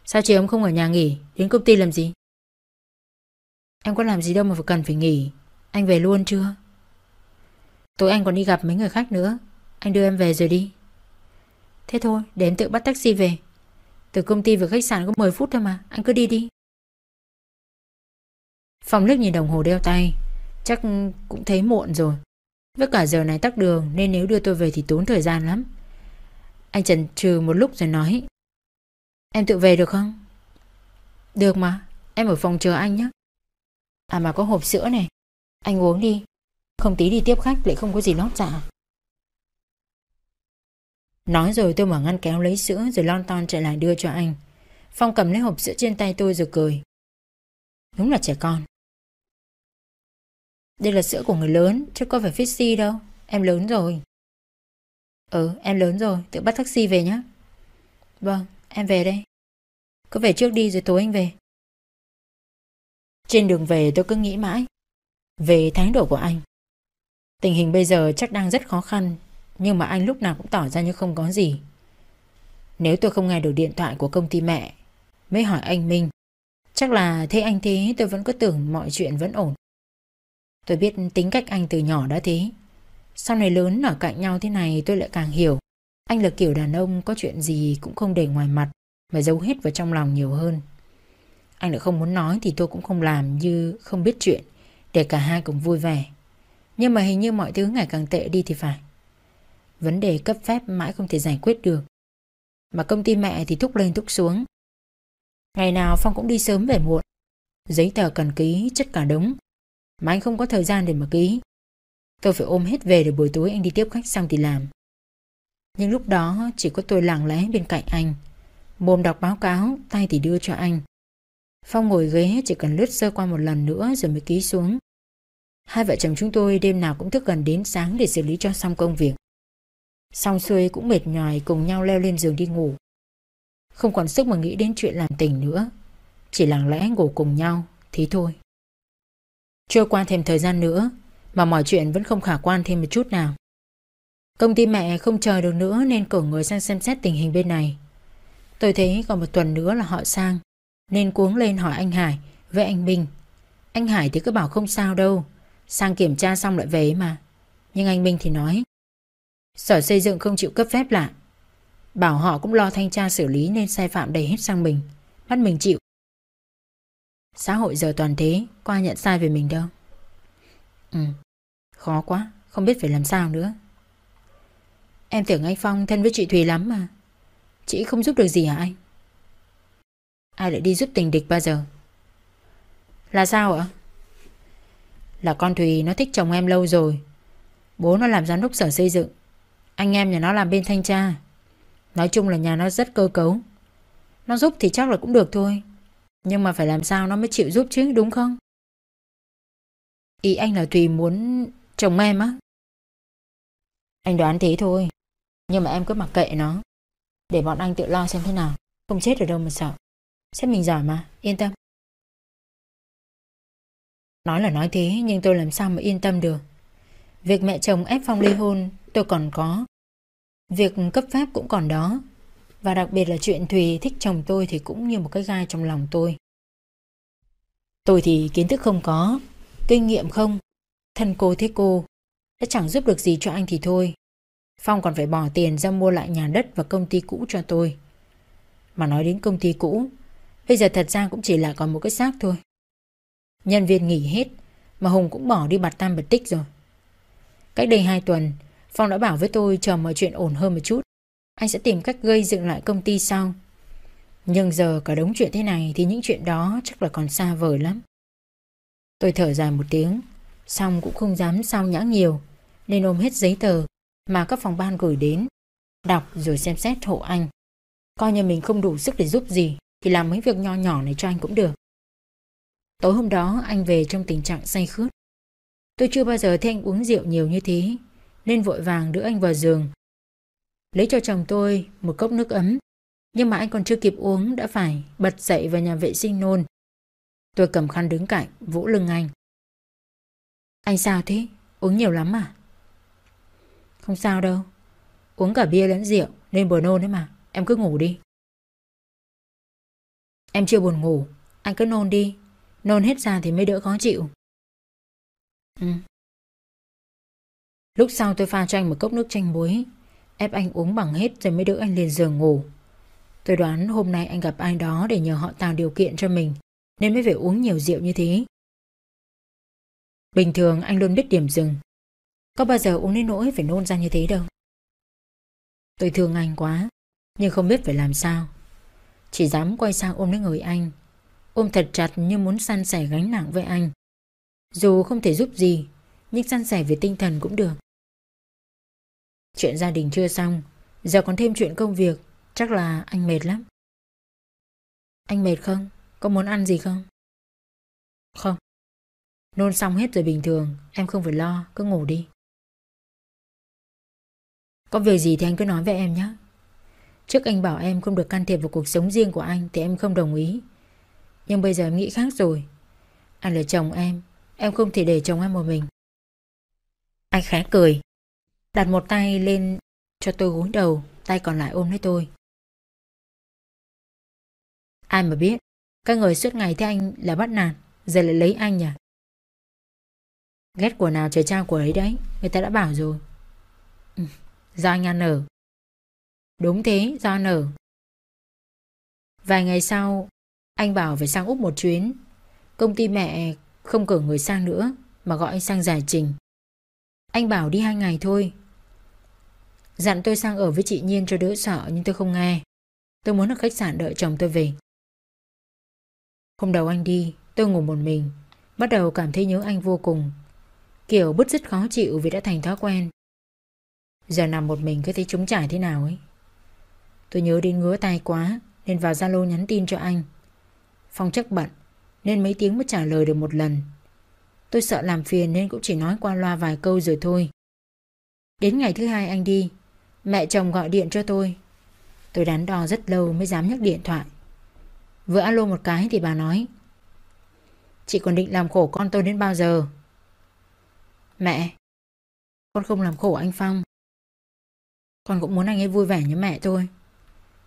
Sao chị em không ở nhà nghỉ? Đến công ty làm gì? Em có làm gì đâu mà phải cần phải nghỉ. Anh về luôn chưa? Tối anh còn đi gặp mấy người khách nữa Anh đưa em về rồi đi Thế thôi để em tự bắt taxi về Từ công ty về khách sạn có 10 phút thôi mà Anh cứ đi đi Phong liếc nhìn đồng hồ đeo tay Chắc cũng thấy muộn rồi với cả giờ này tắc đường nên nếu đưa tôi về thì tốn thời gian lắm. Anh chần chừ một lúc rồi nói. Em tự về được không? Được mà, em ở phòng chờ anh nhé. À mà có hộp sữa này, anh uống đi. Không tí đi tiếp khách, lại không có gì lót dạ. Nói rồi tôi mở ngăn kéo lấy sữa rồi lon ton chạy lại đưa cho anh. Phong cầm lấy hộp sữa trên tay tôi rồi cười. Đúng là trẻ con. Đây là sữa của người lớn, chứ có phải Fixie đâu Em lớn rồi Ừ em lớn rồi Tự bắt taxi về nhé Vâng em về đây Cứ về trước đi rồi tối anh về Trên đường về tôi cứ nghĩ mãi về thái độ của anh. Tình hình bây giờ chắc đang rất khó khăn, Nhưng mà anh lúc nào cũng tỏ ra như không có gì. Nếu tôi không nghe được điện thoại của công ty mẹ, Mới hỏi anh Minh, Chắc là thế anh thế, tôi vẫn cứ tưởng mọi chuyện vẫn ổn. Tôi biết tính cách anh từ nhỏ đã thế. Sau này lớn ở cạnh nhau thế này tôi lại càng hiểu. Anh là kiểu đàn ông có chuyện gì cũng không để ngoài mặt, Mà giấu hết vào trong lòng nhiều hơn. Anh lại không muốn nói thì tôi cũng không làm như không biết chuyện. Để cả hai cùng vui vẻ. Nhưng mà hình như mọi thứ ngày càng tệ đi thì phải. Vấn đề cấp phép mãi không thể giải quyết được. Mà công ty mẹ thì thúc lên thúc xuống. Ngày nào Phong cũng đi sớm về muộn. Giấy tờ cần ký, chất cả đống. Mà anh không có thời gian để mà ký. Tôi phải ôm hết về để buổi tối anh đi tiếp khách xong thì làm. Nhưng lúc đó chỉ có tôi lặng lẽ bên cạnh anh. Mồm đọc báo cáo, Tay thì đưa cho anh. Phong ngồi ghế, chỉ cần lướt sơ qua một lần nữa Rồi mới ký xuống. Hai vợ chồng chúng tôi đêm nào cũng thức gần đến sáng Để xử lý cho xong công việc. Xong xuôi cũng mệt nhòi cùng nhau leo lên giường đi ngủ. Không còn sức mà nghĩ đến chuyện làm tình nữa. Chỉ lặng lẽ ngủ cùng nhau, Thế thôi. Trôi qua thêm thời gian nữa, Mà mọi chuyện vẫn không khả quan thêm một chút nào. Công ty mẹ không chờ được nữa Nên cử người sang xem xét tình hình bên này. Tôi thấy còn một tuần nữa là họ sang. Nên cuống lên hỏi anh Hải Với anh Bình, Anh Hải thì cứ bảo không sao đâu. Sang kiểm tra xong lại về mà. Nhưng anh Minh thì nói Sở xây dựng không chịu cấp phép lại Bảo họ cũng lo thanh tra xử lý nên sai phạm đầy hết sang mình. Bắt mình chịu. Xã hội giờ toàn thế Có ai nhận sai về mình đâu. Ừ Khó quá Không biết phải làm sao nữa. Em tưởng anh Phong thân với chị Thùy lắm mà. Chị không giúp được gì hả anh? Ai lại đi giúp tình địch bao giờ? Là sao ạ? Là con Thùy, nó thích chồng em lâu rồi. Bố nó làm giám đốc sở xây dựng. Anh em nhà nó làm bên thanh tra. Nói chung là nhà nó rất cơ cấu. Nó giúp thì chắc là cũng được thôi. Nhưng mà phải làm sao nó mới chịu giúp chứ, đúng không? Ý anh là Thùy muốn chồng em á. Anh đoán thế thôi. Nhưng mà em cứ mặc kệ nó. Để bọn anh tự lo xem thế nào. Không chết ở đâu mà sợ. Sếp mình giỏi mà, yên tâm. Nói là nói thế Nhưng tôi làm sao mà yên tâm được. Việc mẹ chồng ép Phong ly hôn Tôi còn có. Việc cấp phép cũng còn đó. Và đặc biệt là chuyện Thùy thích chồng tôi Thì cũng như một cái gai trong lòng tôi. Tôi thì kiến thức không có Kinh nghiệm không Thân cô thế cô Đã chẳng giúp được gì cho anh thì thôi. Phong còn phải bỏ tiền ra mua lại nhà đất Và công ty cũ cho tôi. Mà nói đến công ty cũ Bây giờ thật ra cũng chỉ là còn một cái xác thôi. Nhân viên nghỉ hết, Mà Hùng cũng bỏ đi bạt tam bật tích rồi. Cách đây hai tuần, Phong đã bảo với tôi chờ mọi chuyện ổn hơn một chút. Anh sẽ tìm cách gây dựng lại công ty sau. Nhưng giờ cả đống chuyện thế này Thì những chuyện đó chắc là còn xa vời lắm. Tôi thở dài một tiếng, Xong cũng không dám sao nhãng nhiều, Nên ôm hết giấy tờ Mà các phòng ban gửi đến, Đọc rồi xem xét hộ anh. Coi như mình không đủ sức để giúp gì. Thì làm mấy việc nho nhỏ này cho anh cũng được Tối hôm đó anh về trong tình trạng say khướt Tôi chưa bao giờ thấy anh uống rượu nhiều như thế nên vội vàng đưa anh vào giường. Lấy cho chồng tôi một cốc nước ấm, nhưng mà anh còn chưa kịp uống đã phải bật dậy vào nhà vệ sinh nôn. Tôi cầm khăn đứng cạnh, vỗ lưng anh. Anh sao thế? Uống nhiều lắm à? Không sao đâu. Uống cả bia lẫn rượu nên bờ nôn đấy mà. Em cứ ngủ đi. Em chưa buồn ngủ. Anh cứ nôn đi. Nôn hết ra thì mới đỡ khó chịu. Ừ, Lúc sau tôi pha cho anh một cốc nước chanh muối. Ép anh uống bằng hết rồi mới đỡ anh lên giường ngủ. Tôi đoán hôm nay anh gặp ai đó để nhờ họ tạo điều kiện cho mình Nên mới phải uống nhiều rượu như thế. Bình thường anh luôn biết điểm dừng. Có bao giờ uống đến nỗi phải nôn ra như thế đâu. Tôi thương anh quá Nhưng không biết phải làm sao. Chỉ dám quay sang ôm lấy người anh. Ôm thật chặt như muốn san sẻ gánh nặng với anh. Dù không thể giúp gì Nhưng san sẻ về tinh thần cũng được. Chuyện gia đình chưa xong. Giờ còn thêm chuyện công việc. Chắc là anh mệt lắm. Anh mệt không? Có muốn ăn gì không? Không. Nôn xong hết rồi bình thường. Em không phải lo, cứ ngủ đi. Có việc gì thì anh cứ nói với em nhé. Trước anh bảo em không được can thiệp vào cuộc sống riêng của anh Thì em không đồng ý. Nhưng bây giờ em nghĩ khác rồi. Anh là chồng em Em không thể để chồng em một mình. Anh khẽ cười Đặt một tay lên cho tôi gối đầu Tay còn lại ôm lấy tôi. Ai mà biết Các người suốt ngày thấy anh là bắt nạt Giờ lại lấy anh nhỉ? Ghét của nào trời trao của ấy đấy Người ta đã bảo rồi. Ừ, Do anh ăn ở. Đúng thế do nở Vài ngày sau, Anh bảo phải sang Úc một chuyến. Công ty mẹ không cử người sang nữa, Mà gọi anh sang giải trình. Anh bảo đi hai ngày thôi. Dặn tôi sang ở với chị Nhiên cho đỡ sợ, Nhưng tôi không nghe. Tôi muốn ở khách sạn đợi chồng tôi về. Hôm đầu anh đi, Tôi ngủ một mình. Bắt đầu cảm thấy nhớ anh vô cùng. Kiểu bứt rứt khó chịu vì đã thành thói quen. Giờ nằm một mình, cứ thấy trống trải thế nào ấy. Tôi nhớ đến ngứa tay quá, Nên vào Zalo nhắn tin cho anh. Phong chắc bận, Nên mấy tiếng mới trả lời được một lần. Tôi sợ làm phiền nên cũng chỉ nói qua loa vài câu rồi thôi. Đến ngày thứ hai anh đi, Mẹ chồng gọi điện cho tôi. Tôi đắn đo rất lâu mới dám nhấc điện thoại. Vừa alo một cái thì bà nói, Chị còn định làm khổ con tôi đến bao giờ? Mẹ, Con không làm khổ anh Phong. Con cũng muốn anh ấy vui vẻ như mẹ tôi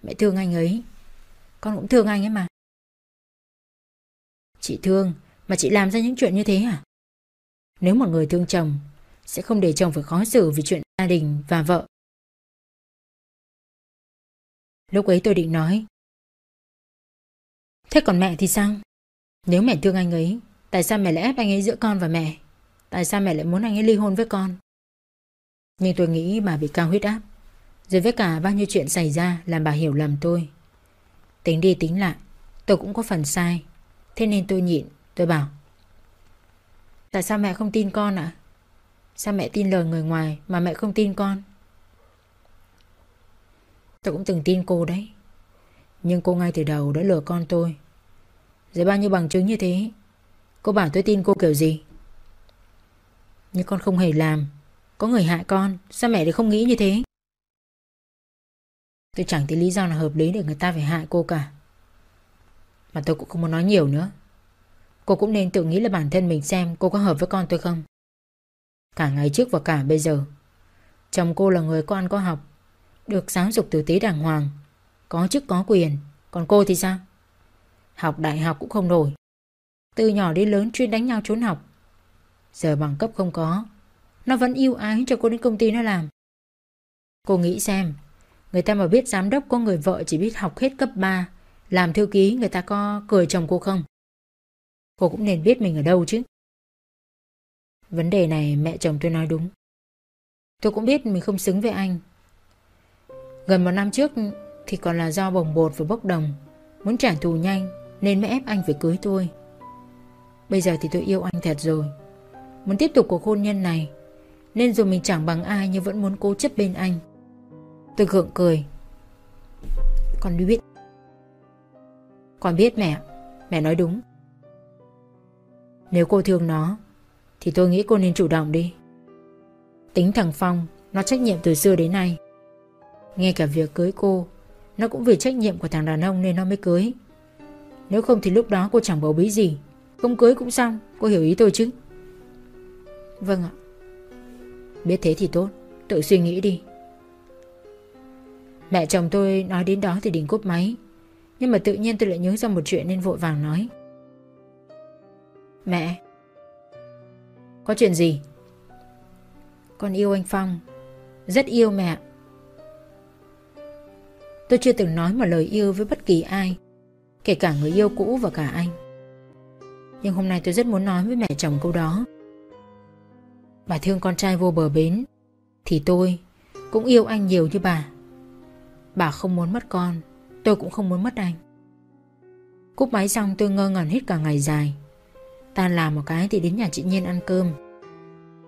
Mẹ thương anh ấy. Con cũng thương anh ấy mà. Chị thương, Mà chị làm ra những chuyện như thế à Nếu một người thương chồng, Sẽ không để chồng phải khó xử vì chuyện gia đình và vợ. Lúc ấy tôi định nói. Thế còn mẹ thì sao? Nếu mẹ thương anh ấy, Tại sao mẹ lại ép anh ấy giữa con và mẹ? Tại sao mẹ lại muốn anh ấy ly hôn với con? Nhưng tôi nghĩ bà bị cao huyết áp. Rồi với cả bao nhiêu chuyện xảy ra Làm bà hiểu lầm tôi. Tính đi tính lại, Tôi cũng có phần sai. Thế nên tôi nhịn, Tôi bảo, Tại sao mẹ không tin con ạ? Sao mẹ tin lời người ngoài Mà mẹ không tin con? Tôi cũng từng tin cô đấy. Nhưng cô ngay từ đầu đã lừa con tôi. Rồi bao nhiêu bằng chứng như thế, Cô bảo tôi tin cô kiểu gì? Nhưng con không hề làm. Có người hại con, Sao mẹ lại không nghĩ như thế? Tôi chẳng thấy lý do nào hợp lý để người ta phải hại cô cả. Mà tôi cũng không muốn nói nhiều nữa. Cô cũng nên tự nghĩ là bản thân mình xem cô có hợp với con tôi không. Cả ngày trước và cả bây giờ, Chồng cô là người có ăn có học, Được giáo dục tử tế đàng hoàng, Có chức có quyền. Còn cô thì sao? Học đại học cũng không nổi. Từ nhỏ đến lớn chuyên đánh nhau trốn học. Giờ bằng cấp không có, Nó vẫn yêu ái cho cô đến công ty nó làm. Cô nghĩ xem Người ta mà biết giám đốc có người vợ chỉ biết học hết cấp 3 Làm thư ký, người ta có cười chồng cô không? Cô cũng nên biết mình ở đâu chứ. Vấn đề này mẹ chồng tôi nói đúng. Tôi cũng biết mình không xứng với anh. Gần một năm trước Thì còn là do bồng bột và bốc đồng. Muốn trả thù nhanh, Nên mới ép anh phải cưới tôi. Bây giờ thì tôi yêu anh thật rồi. Muốn tiếp tục cuộc hôn nhân này, Nên dù mình chẳng bằng ai Nhưng vẫn muốn cố chấp bên anh. Tôi gượng cười. Con biết. Con biết mẹ. Mẹ nói đúng. Nếu cô thương nó, Thì tôi nghĩ cô nên chủ động đi. Tính thằng Phong, Nó trách nhiệm từ xưa đến nay. Ngay cả việc cưới cô, Nó cũng vì trách nhiệm của thằng đàn ông nên nó mới cưới. Nếu không thì lúc đó cô chẳng bầu bí gì. Không cưới cũng xong, Cô hiểu ý tôi chứ? Vâng ạ. Biết thế thì tốt. Tự suy nghĩ đi. Mẹ chồng tôi nói đến đó thì định cúp máy. Nhưng mà tự nhiên tôi lại nhớ ra một chuyện nên vội vàng nói. Mẹ, Có chuyện gì? Con yêu anh Phong. Rất yêu mẹ. Tôi chưa từng nói một lời yêu với bất kỳ ai, Kể cả người yêu cũ và cả anh. Nhưng hôm nay tôi rất muốn nói với mẹ chồng câu đó. Bà thương con trai vô bờ bến, Thì tôi cũng yêu anh nhiều như bà. Bà không muốn mất con Tôi cũng không muốn mất anh. Cúp máy xong tôi ngơ ngẩn hết cả ngày dài. Tan làm một cái thì đến nhà chị Nhiên ăn cơm.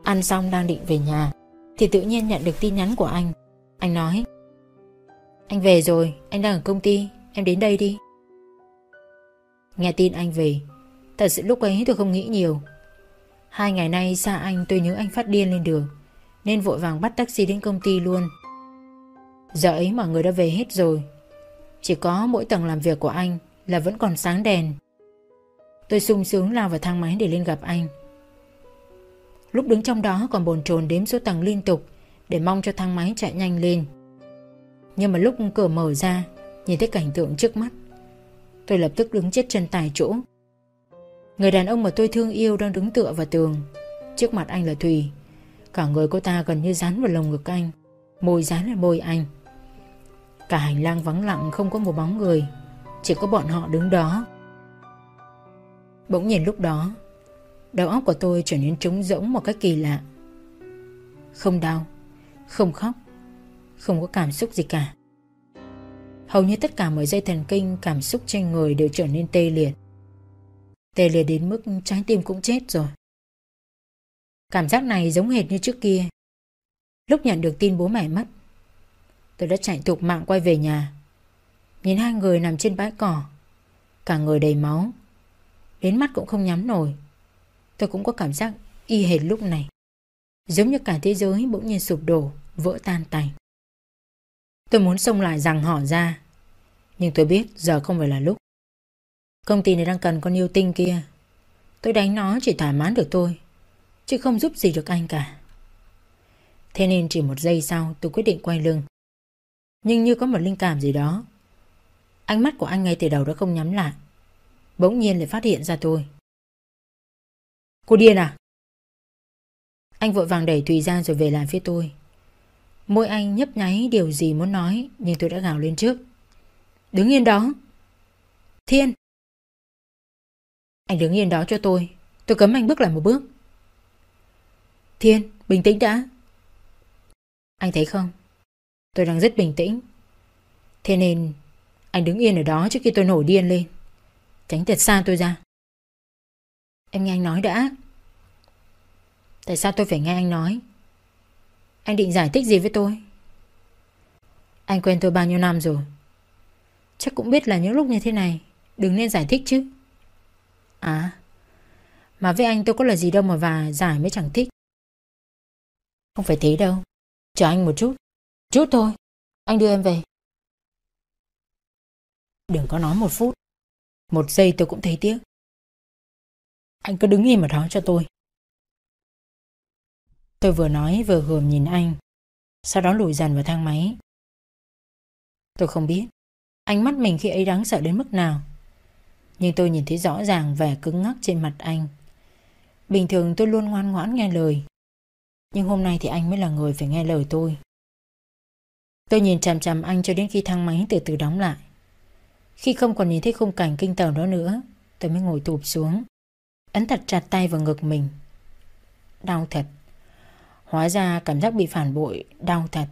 Ăn xong đang định về nhà Thì tự nhiên nhận được tin nhắn của anh. Anh nói Anh về rồi, anh đang ở công ty Em đến đây đi. Nghe tin anh về Thật sự lúc ấy tôi không nghĩ nhiều. Hai ngày nay xa anh tôi nhớ anh phát điên lên đường Nên vội vàng bắt taxi đến công ty luôn. Giờ ấy mọi người đã về hết rồi. Chỉ có mỗi tầng làm việc của anh Là vẫn còn sáng đèn. Tôi sung sướng lao vào thang máy để lên gặp anh. Lúc đứng trong đó còn bồn chồn đếm số tầng liên tục Để mong cho thang máy chạy nhanh lên. Nhưng mà lúc cửa mở ra, Nhìn thấy cảnh tượng trước mắt, Tôi lập tức đứng chết chân tại chỗ. Người đàn ông mà tôi thương yêu đang đứng tựa vào tường. Trước mặt anh là Thùy. Cả người cô ta gần như dán vào lồng ngực anh, Môi dán lên môi anh. Cả hành lang vắng lặng, không có một bóng người. Chỉ có bọn họ đứng đó. Bỗng nhiên lúc đó, Đầu óc của tôi trở nên trống rỗng một cách kỳ lạ. Không đau, Không khóc, Không có cảm xúc gì cả. Hầu như tất cả mọi dây thần kinh, Cảm xúc trên người đều trở nên tê liệt. Tê liệt đến mức trái tim cũng chết rồi. Cảm giác này giống hệt như trước kia. Lúc nhận được tin bố mẹ mất Tôi đã chạy thục mạng quay về nhà. Nhìn hai người nằm trên bãi cỏ. Cả người đầy máu. Đến mắt cũng không nhắm nổi. Tôi cũng có cảm giác y hệt lúc này. Giống như cả thế giới bỗng nhiên sụp đổ, Vỡ tan tành. Tôi muốn xông lại rằng họ ra. Nhưng tôi biết giờ không phải là lúc. Công ty này đang cần con yêu tinh kia. Tôi đánh nó chỉ thỏa mãn được tôi, Chứ không giúp gì được anh cả. Thế nên chỉ một giây sau tôi quyết định quay lưng. Nhưng như có một linh cảm gì đó Ánh mắt của anh ngay từ đầu đã không nhắm lại. Bỗng nhiên lại phát hiện ra tôi. Cô điên à? Anh vội vàng đẩy Thùy ra rồi về lại phía tôi. Môi anh nhấp nháy điều gì muốn nói Nhưng tôi đã gào lên trước. Đứng yên đó. Thiên! Anh đứng yên đó cho tôi. Tôi cấm anh bước lại một bước. Thiên, bình tĩnh đã. Anh thấy không? Tôi đang rất bình tĩnh. Thế nên, Anh đứng yên ở đó trước khi tôi nổi điên lên. Tránh thật xa tôi ra. Em nghe anh nói đã. Tại sao tôi phải nghe anh nói? Anh định giải thích gì với tôi? Anh quen tôi bao nhiêu năm rồi? Chắc cũng biết là những lúc như thế này, Đừng nên giải thích chứ. À Mà với anh tôi có là gì đâu mà và giải mới chẳng thích. Không phải thế đâu. Chờ anh một chút. Chút thôi, Anh đưa em về. Đừng có nói một phút. Một giây tôi cũng thấy tiếc. Anh cứ đứng im ở đó cho tôi. Tôi vừa nói vừa gườm nhìn anh, Sau đó lùi dần vào thang máy. Tôi không biết Ánh mắt mình khi ấy đáng sợ đến mức nào, Nhưng tôi nhìn thấy rõ ràng vẻ cứng ngắc trên mặt anh. Bình thường tôi luôn ngoan ngoãn nghe lời, Nhưng hôm nay thì anh mới là người phải nghe lời tôi. Tôi nhìn chằm chằm anh cho đến khi thang máy từ từ đóng lại. Khi không còn nhìn thấy khung cảnh kinh tởm đó nữa, Tôi mới ngồi tụp xuống. Ấn thật chặt tay vào ngực mình. Đau thật. Hóa ra cảm giác bị phản bội, Đau thật.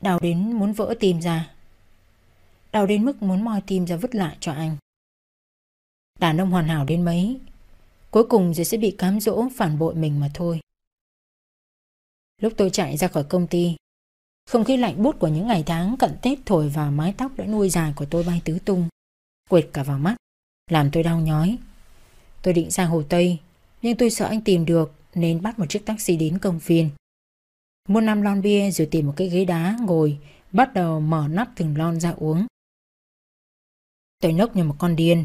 Đau đến muốn vỡ tim ra. Đau đến mức muốn moi tim ra vứt lại cho anh. Đàn ông hoàn hảo đến mấy? Cuối cùng rồi sẽ bị cám dỗ, phản bội mình mà thôi. Lúc tôi chạy ra khỏi công ty không khí lạnh bút của những ngày tháng cận Tết thổi vào mái tóc đã nuôi dài của tôi bay tứ tung, Quệt cả vào mắt, Làm tôi đau nhói. Tôi định sang Hồ Tây, Nhưng tôi sợ anh tìm được Nên bắt một chiếc taxi đến công viên. Mua năm lon bia rồi tìm một cái ghế đá ngồi, Bắt đầu mở nắp từng lon ra uống. Tôi nốc như một con điên.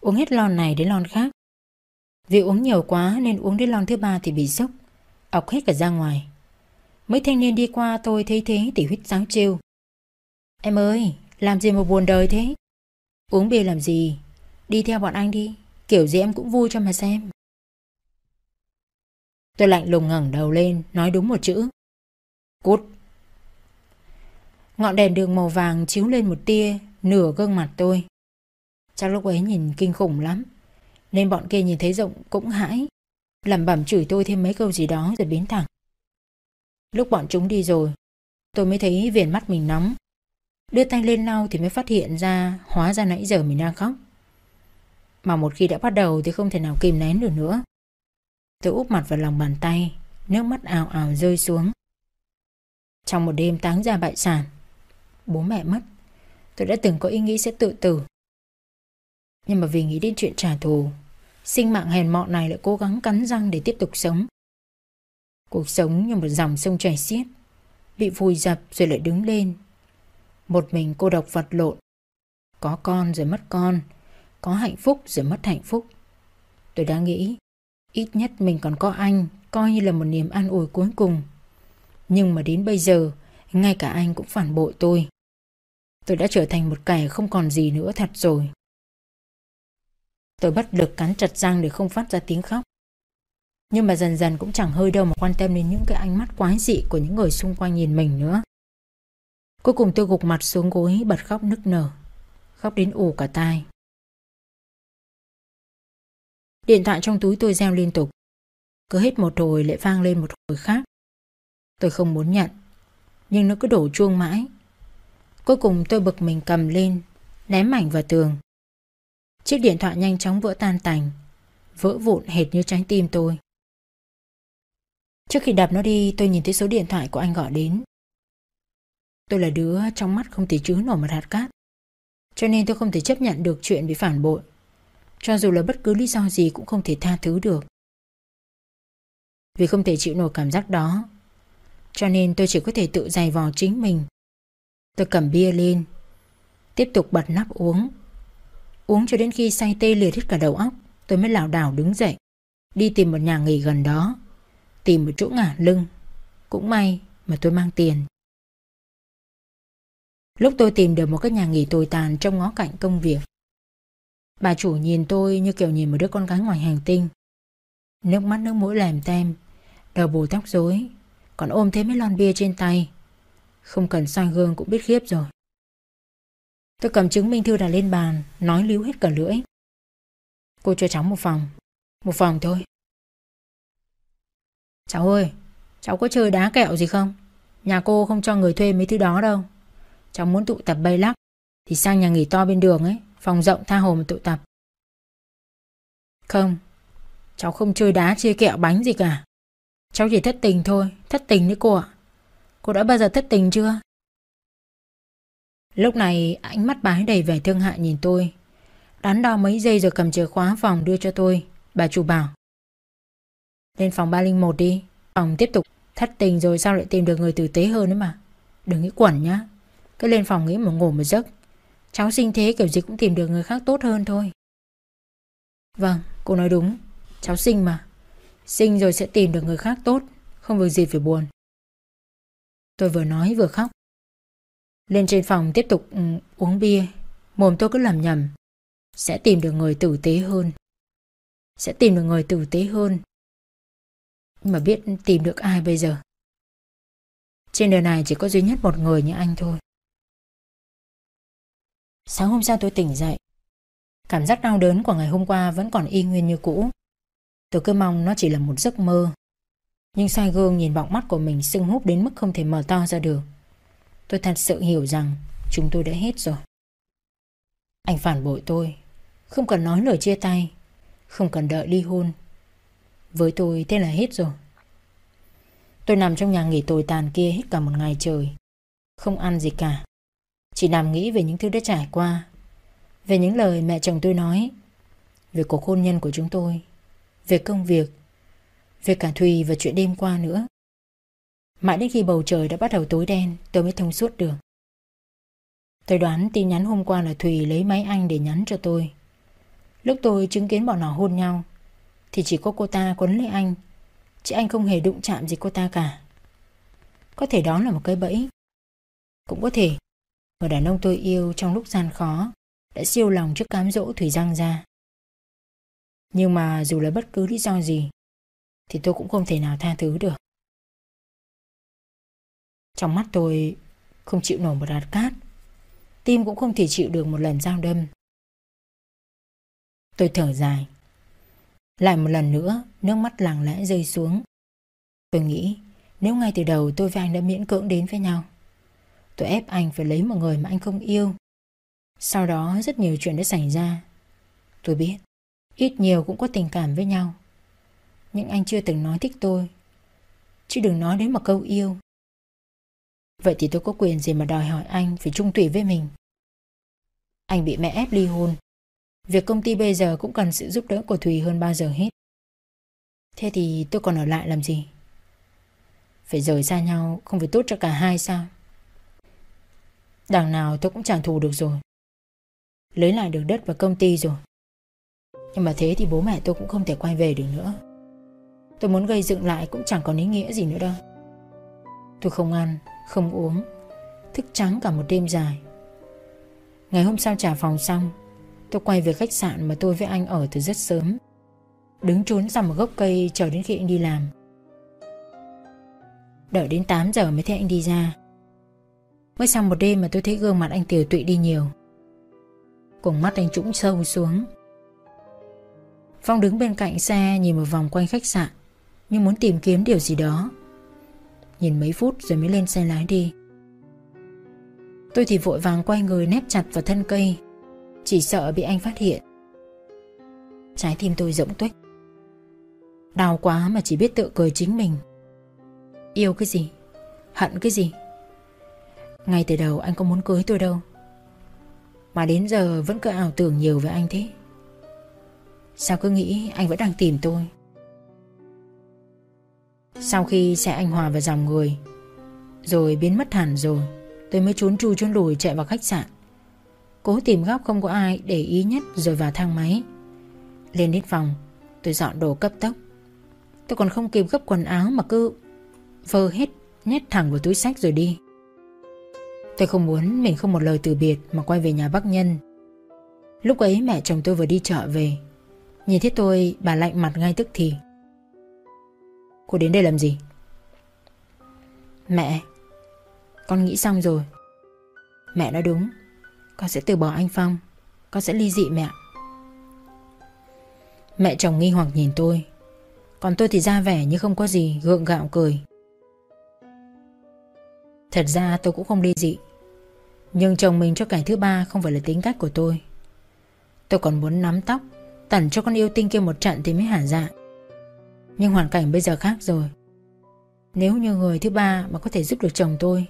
Uống hết lon này đến lon khác. Vì uống nhiều quá nên uống đến lon thứ ba thì bị sốc, ọc hết cả ra ngoài. Mấy thanh niên đi qua tôi thấy thế thì huyết sáng trêu. Em ơi, Làm gì mà buồn đời thế? Uống bia làm gì? Đi theo bọn anh đi, Kiểu gì em cũng vui cho mà xem. Tôi lạnh lùng ngẩng đầu lên, Nói đúng một chữ. Cút. Ngọn đèn đường màu vàng chiếu lên một tia Nửa gương mặt tôi. Chắc lúc ấy nhìn kinh khủng lắm, Nên bọn kia nhìn thấy rộng cũng hãi. Làm bẩm chửi tôi thêm mấy câu gì đó rồi biến thẳng. Lúc bọn chúng đi rồi, Tôi mới thấy viền mắt mình nóng. Đưa tay lên lau thì mới phát hiện ra, Hóa ra nãy giờ mình đang khóc. Mà một khi đã bắt đầu thì không thể nào kìm nén được nữa. Tôi úp mặt vào lòng bàn tay, Nước mắt ào ào rơi xuống. Trong một đêm táng ra bại sản, Bố mẹ mất, Tôi đã từng có ý nghĩ sẽ tự tử. Nhưng mà vì nghĩ đến chuyện trả thù, Sinh mạng hèn mọn này lại cố gắng cắn răng để tiếp tục sống. Cuộc sống như một dòng sông chảy xiết. Bị vùi dập rồi lại đứng lên. Một mình cô độc vật lộn. Có con rồi mất con. Có hạnh phúc rồi mất hạnh phúc. Tôi đã nghĩ, Ít nhất mình còn có anh, Coi như là một niềm an ủi cuối cùng. Nhưng mà đến bây giờ, Ngay cả anh cũng phản bội tôi. Tôi đã trở thành một kẻ không còn gì nữa thật rồi. Tôi bất lực cắn chặt răng để không phát ra tiếng khóc. Nhưng mà dần dần cũng chẳng hơi đâu mà quan tâm đến những cái ánh mắt quái dị của những người xung quanh nhìn mình nữa. Cuối cùng tôi gục mặt xuống gối, bật khóc nức nở. Khóc đến ù cả tai. Điện thoại trong túi tôi reo liên tục. Cứ hết một hồi lại vang lên một hồi khác. Tôi không muốn nhận, Nhưng nó cứ đổ chuông mãi. Cuối cùng tôi bực mình cầm lên, Ném mảnh vào tường. Chiếc điện thoại nhanh chóng vỡ tan tành, Vỡ vụn hệt như trái tim tôi. Trước khi đạp nó đi, tôi nhìn thấy số điện thoại của anh gọi đến. Tôi là đứa trong mắt không thể chứa nổi một hạt cát. Cho nên tôi không thể chấp nhận được chuyện bị phản bội. Cho dù là bất cứ lý do gì cũng không thể tha thứ được. Vì không thể chịu nổi cảm giác đó, Cho nên tôi chỉ có thể tự giày vò chính mình. Tôi cầm bia lên, Tiếp tục bật nắp uống. Uống cho đến khi say tê liệt hết cả đầu óc, Tôi mới lảo đảo đứng dậy, Đi tìm một nhà nghỉ gần đó. Tìm một chỗ ngả lưng. Cũng may mà tôi mang tiền. Lúc tôi tìm được một cái nhà nghỉ tồi tàn trong ngõ cạnh công việc, Bà chủ nhìn tôi như kiểu nhìn một đứa con gái ngoài hành tinh. Nước mắt nước mũi làm tem Đầu bù tóc rối, Còn ôm thêm mấy lon bia trên tay. Không cần soi gương cũng biết khiếp rồi. Tôi cầm chứng minh thư đặt lên bàn, Nói líu hết cả lưỡi. Cô cho cháu một phòng. Một phòng thôi. Cháu ơi, Cháu có chơi đá kẹo gì không? Nhà cô không cho người thuê mấy thứ đó đâu. Cháu muốn tụ tập bay lắc, Thì sang nhà nghỉ to bên đường ấy, Phòng rộng tha hồ mà tụ tập. Không, Cháu không chơi đá, chia kẹo, bánh gì cả. Cháu chỉ thất tình thôi, Thất tình đấy cô ạ. Cô đã bao giờ thất tình chưa? Lúc này, ánh mắt bái đầy vẻ thương hại nhìn tôi. Đắn đo mấy giây rồi cầm chìa khóa phòng đưa cho tôi. Bà chủ bảo lên phòng 301 đi. Phòng tiếp tục thất tình rồi sao lại tìm được người tử tế hơn nữa mà? Đừng nghĩ quẩn nhá. Cứ lên phòng nghĩ mà ngủ một giấc. Cháu sinh thế kiểu gì cũng tìm được người khác tốt hơn thôi. Vâng cô nói đúng. Cháu sinh mà. Sinh rồi sẽ tìm được người khác tốt. Không việc gì phải buồn. Tôi vừa nói vừa khóc. Lên trên phòng tiếp tục ừ, uống bia. Mồm tôi cứ làm nhầm Sẽ tìm được người tử tế hơn. Sẽ tìm được người tử tế hơn. Nhưng mà biết tìm được ai bây giờ? Trên đời này chỉ có duy nhất một người như anh thôi. Sáng hôm sau tôi tỉnh dậy. Cảm giác đau đớn của ngày hôm qua vẫn còn y nguyên như cũ. Tôi cứ mong nó chỉ là một giấc mơ. Nhưng soi gương nhìn bọng mắt của mình sưng húp đến mức không thể mở to ra được. Tôi thật sự hiểu rằng chúng tôi đã hết rồi. Anh phản bội tôi, không cần nói lời chia tay, không cần đợi ly hôn. Với tôi thế là hết rồi. Tôi nằm trong nhà nghỉ tồi tàn kia hết cả một ngày trời. Không ăn gì cả. Chỉ nằm nghĩ về những thứ đã trải qua. Về những lời mẹ chồng tôi nói. Về cuộc hôn nhân của chúng tôi. Về công việc. Về cả Thùy và chuyện đêm qua nữa. Mãi đến khi bầu trời đã bắt đầu tối đen, Tôi mới thông suốt được Tôi đoán tin nhắn hôm qua là Thùy lấy máy anh để nhắn cho tôi Lúc tôi chứng kiến bọn họ hôn nhau thì chỉ có cô ta quấn lấy anh, Chứ anh không hề đụng chạm gì cô ta cả. Có thể đó là một cái bẫy. Cũng có thể Người đàn ông tôi yêu trong lúc gian khó Đã siêu lòng trước cám dỗ thủy răng ra Nhưng mà dù là bất cứ lý do gì, Thì tôi cũng không thể nào tha thứ được. Trong mắt tôi, không chịu nổi một hạt cát. Tim cũng không thể chịu được một lần dao đâm. Tôi thở dài. Lại một lần nữa, Nước mắt lặng lẽ rơi xuống. Tôi nghĩ, Nếu ngay từ đầu tôi và anh đã miễn cưỡng đến với nhau, Tôi ép anh phải lấy một người mà anh không yêu. Sau đó rất nhiều chuyện đã xảy ra. Tôi biết, Ít nhiều cũng có tình cảm với nhau. Nhưng anh chưa từng nói thích tôi. Chứ đừng nói đến một câu yêu. Vậy thì tôi có quyền gì mà đòi hỏi anh phải trung thủy với mình? Anh bị mẹ ép ly hôn. Việc công ty bây giờ cũng cần sự giúp đỡ của Thùy hơn bao giờ hết. Thế thì tôi còn ở lại làm gì? Phải rời xa nhau không phải tốt cho cả hai sao? Đằng nào tôi cũng trả thù được rồi. Lấy lại được đất và công ty rồi. Nhưng mà thế thì bố mẹ tôi cũng không thể quay về được nữa. Tôi muốn gây dựng lại cũng chẳng còn ý nghĩa gì nữa đâu. Tôi không ăn, không uống Thức trắng cả một đêm dài. Ngày hôm sau trả phòng xong Tôi quay về khách sạn mà tôi với anh ở từ rất sớm. Đứng trốn sau một gốc cây chờ đến khi anh đi làm. Đợi đến 8 giờ mới thấy anh đi ra. Mới xong một đêm mà tôi thấy gương mặt anh tiều tụy đi nhiều. Cùng mắt anh trũng sâu xuống. Phong đứng bên cạnh xe nhìn một vòng quanh khách sạn, Như muốn tìm kiếm điều gì đó. Nhìn mấy phút rồi mới lên xe lái đi. Tôi thì vội vàng quay người nép chặt vào thân cây. Chỉ sợ bị anh phát hiện. Trái tim tôi rỗng tuếch. Đau quá mà chỉ biết tự cười chính mình. Yêu cái gì? Hận cái gì? Ngay từ đầu anh có muốn cưới tôi đâu. Mà đến giờ vẫn cứ ảo tưởng nhiều về anh thế. Sao cứ nghĩ anh vẫn đang tìm tôi? Sau khi xe anh hòa vào dòng người, Rồi biến mất hẳn rồi, Tôi mới trốn chui trốn lùi chạy vào khách sạn. Cố tìm góc không có ai để ý nhất Rồi vào thang máy. Lên đến phòng, Tôi dọn đồ cấp tốc. Tôi còn không kịp gấp quần áo mà cứ Vơ hết nhét thẳng vào túi sách rồi đi. Tôi không muốn mình không một lời từ biệt Mà quay về nhà bác Nhân. Lúc ấy mẹ chồng tôi vừa đi chợ về. Nhìn thấy tôi, bà lạnh mặt ngay tức thì. Cô đến đây làm gì? Mẹ, Con nghĩ xong rồi. Mẹ nói đúng. Con sẽ từ bỏ anh Phong. Con sẽ ly dị mẹ. Mẹ chồng nghi hoặc nhìn tôi. Còn tôi thì ra vẻ như không có gì Gượng gạo cười. Thật ra tôi cũng không ly dị. Nhưng chồng mình cho kẻ thứ ba Không phải là tính cách của tôi. Tôi còn muốn nắm tóc, Tẩn cho con yêu tinh kia một trận thì mới hả dạ. Nhưng hoàn cảnh bây giờ khác rồi. Nếu như người thứ ba Mà có thể giúp được chồng tôi,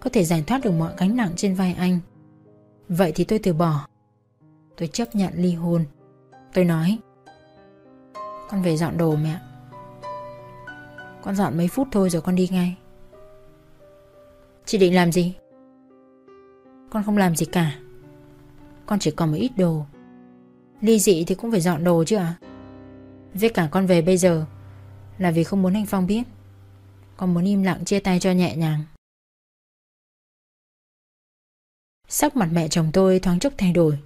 Có thể giải thoát được mọi gánh nặng trên vai anh Vậy thì tôi từ bỏ. Tôi chấp nhận ly hôn. Tôi nói, Con về dọn đồ mẹ. Con dọn mấy phút thôi rồi con đi ngay. Chị định làm gì? Con không làm gì cả. Con chỉ còn một ít đồ. Ly dị thì cũng phải dọn đồ chứ ạ. À? Với cả con về bây giờ Là vì không muốn anh Phong biết. Con muốn im lặng chia tay cho nhẹ nhàng. Sắc mặt mẹ chồng tôi thoáng chốc thay đổi.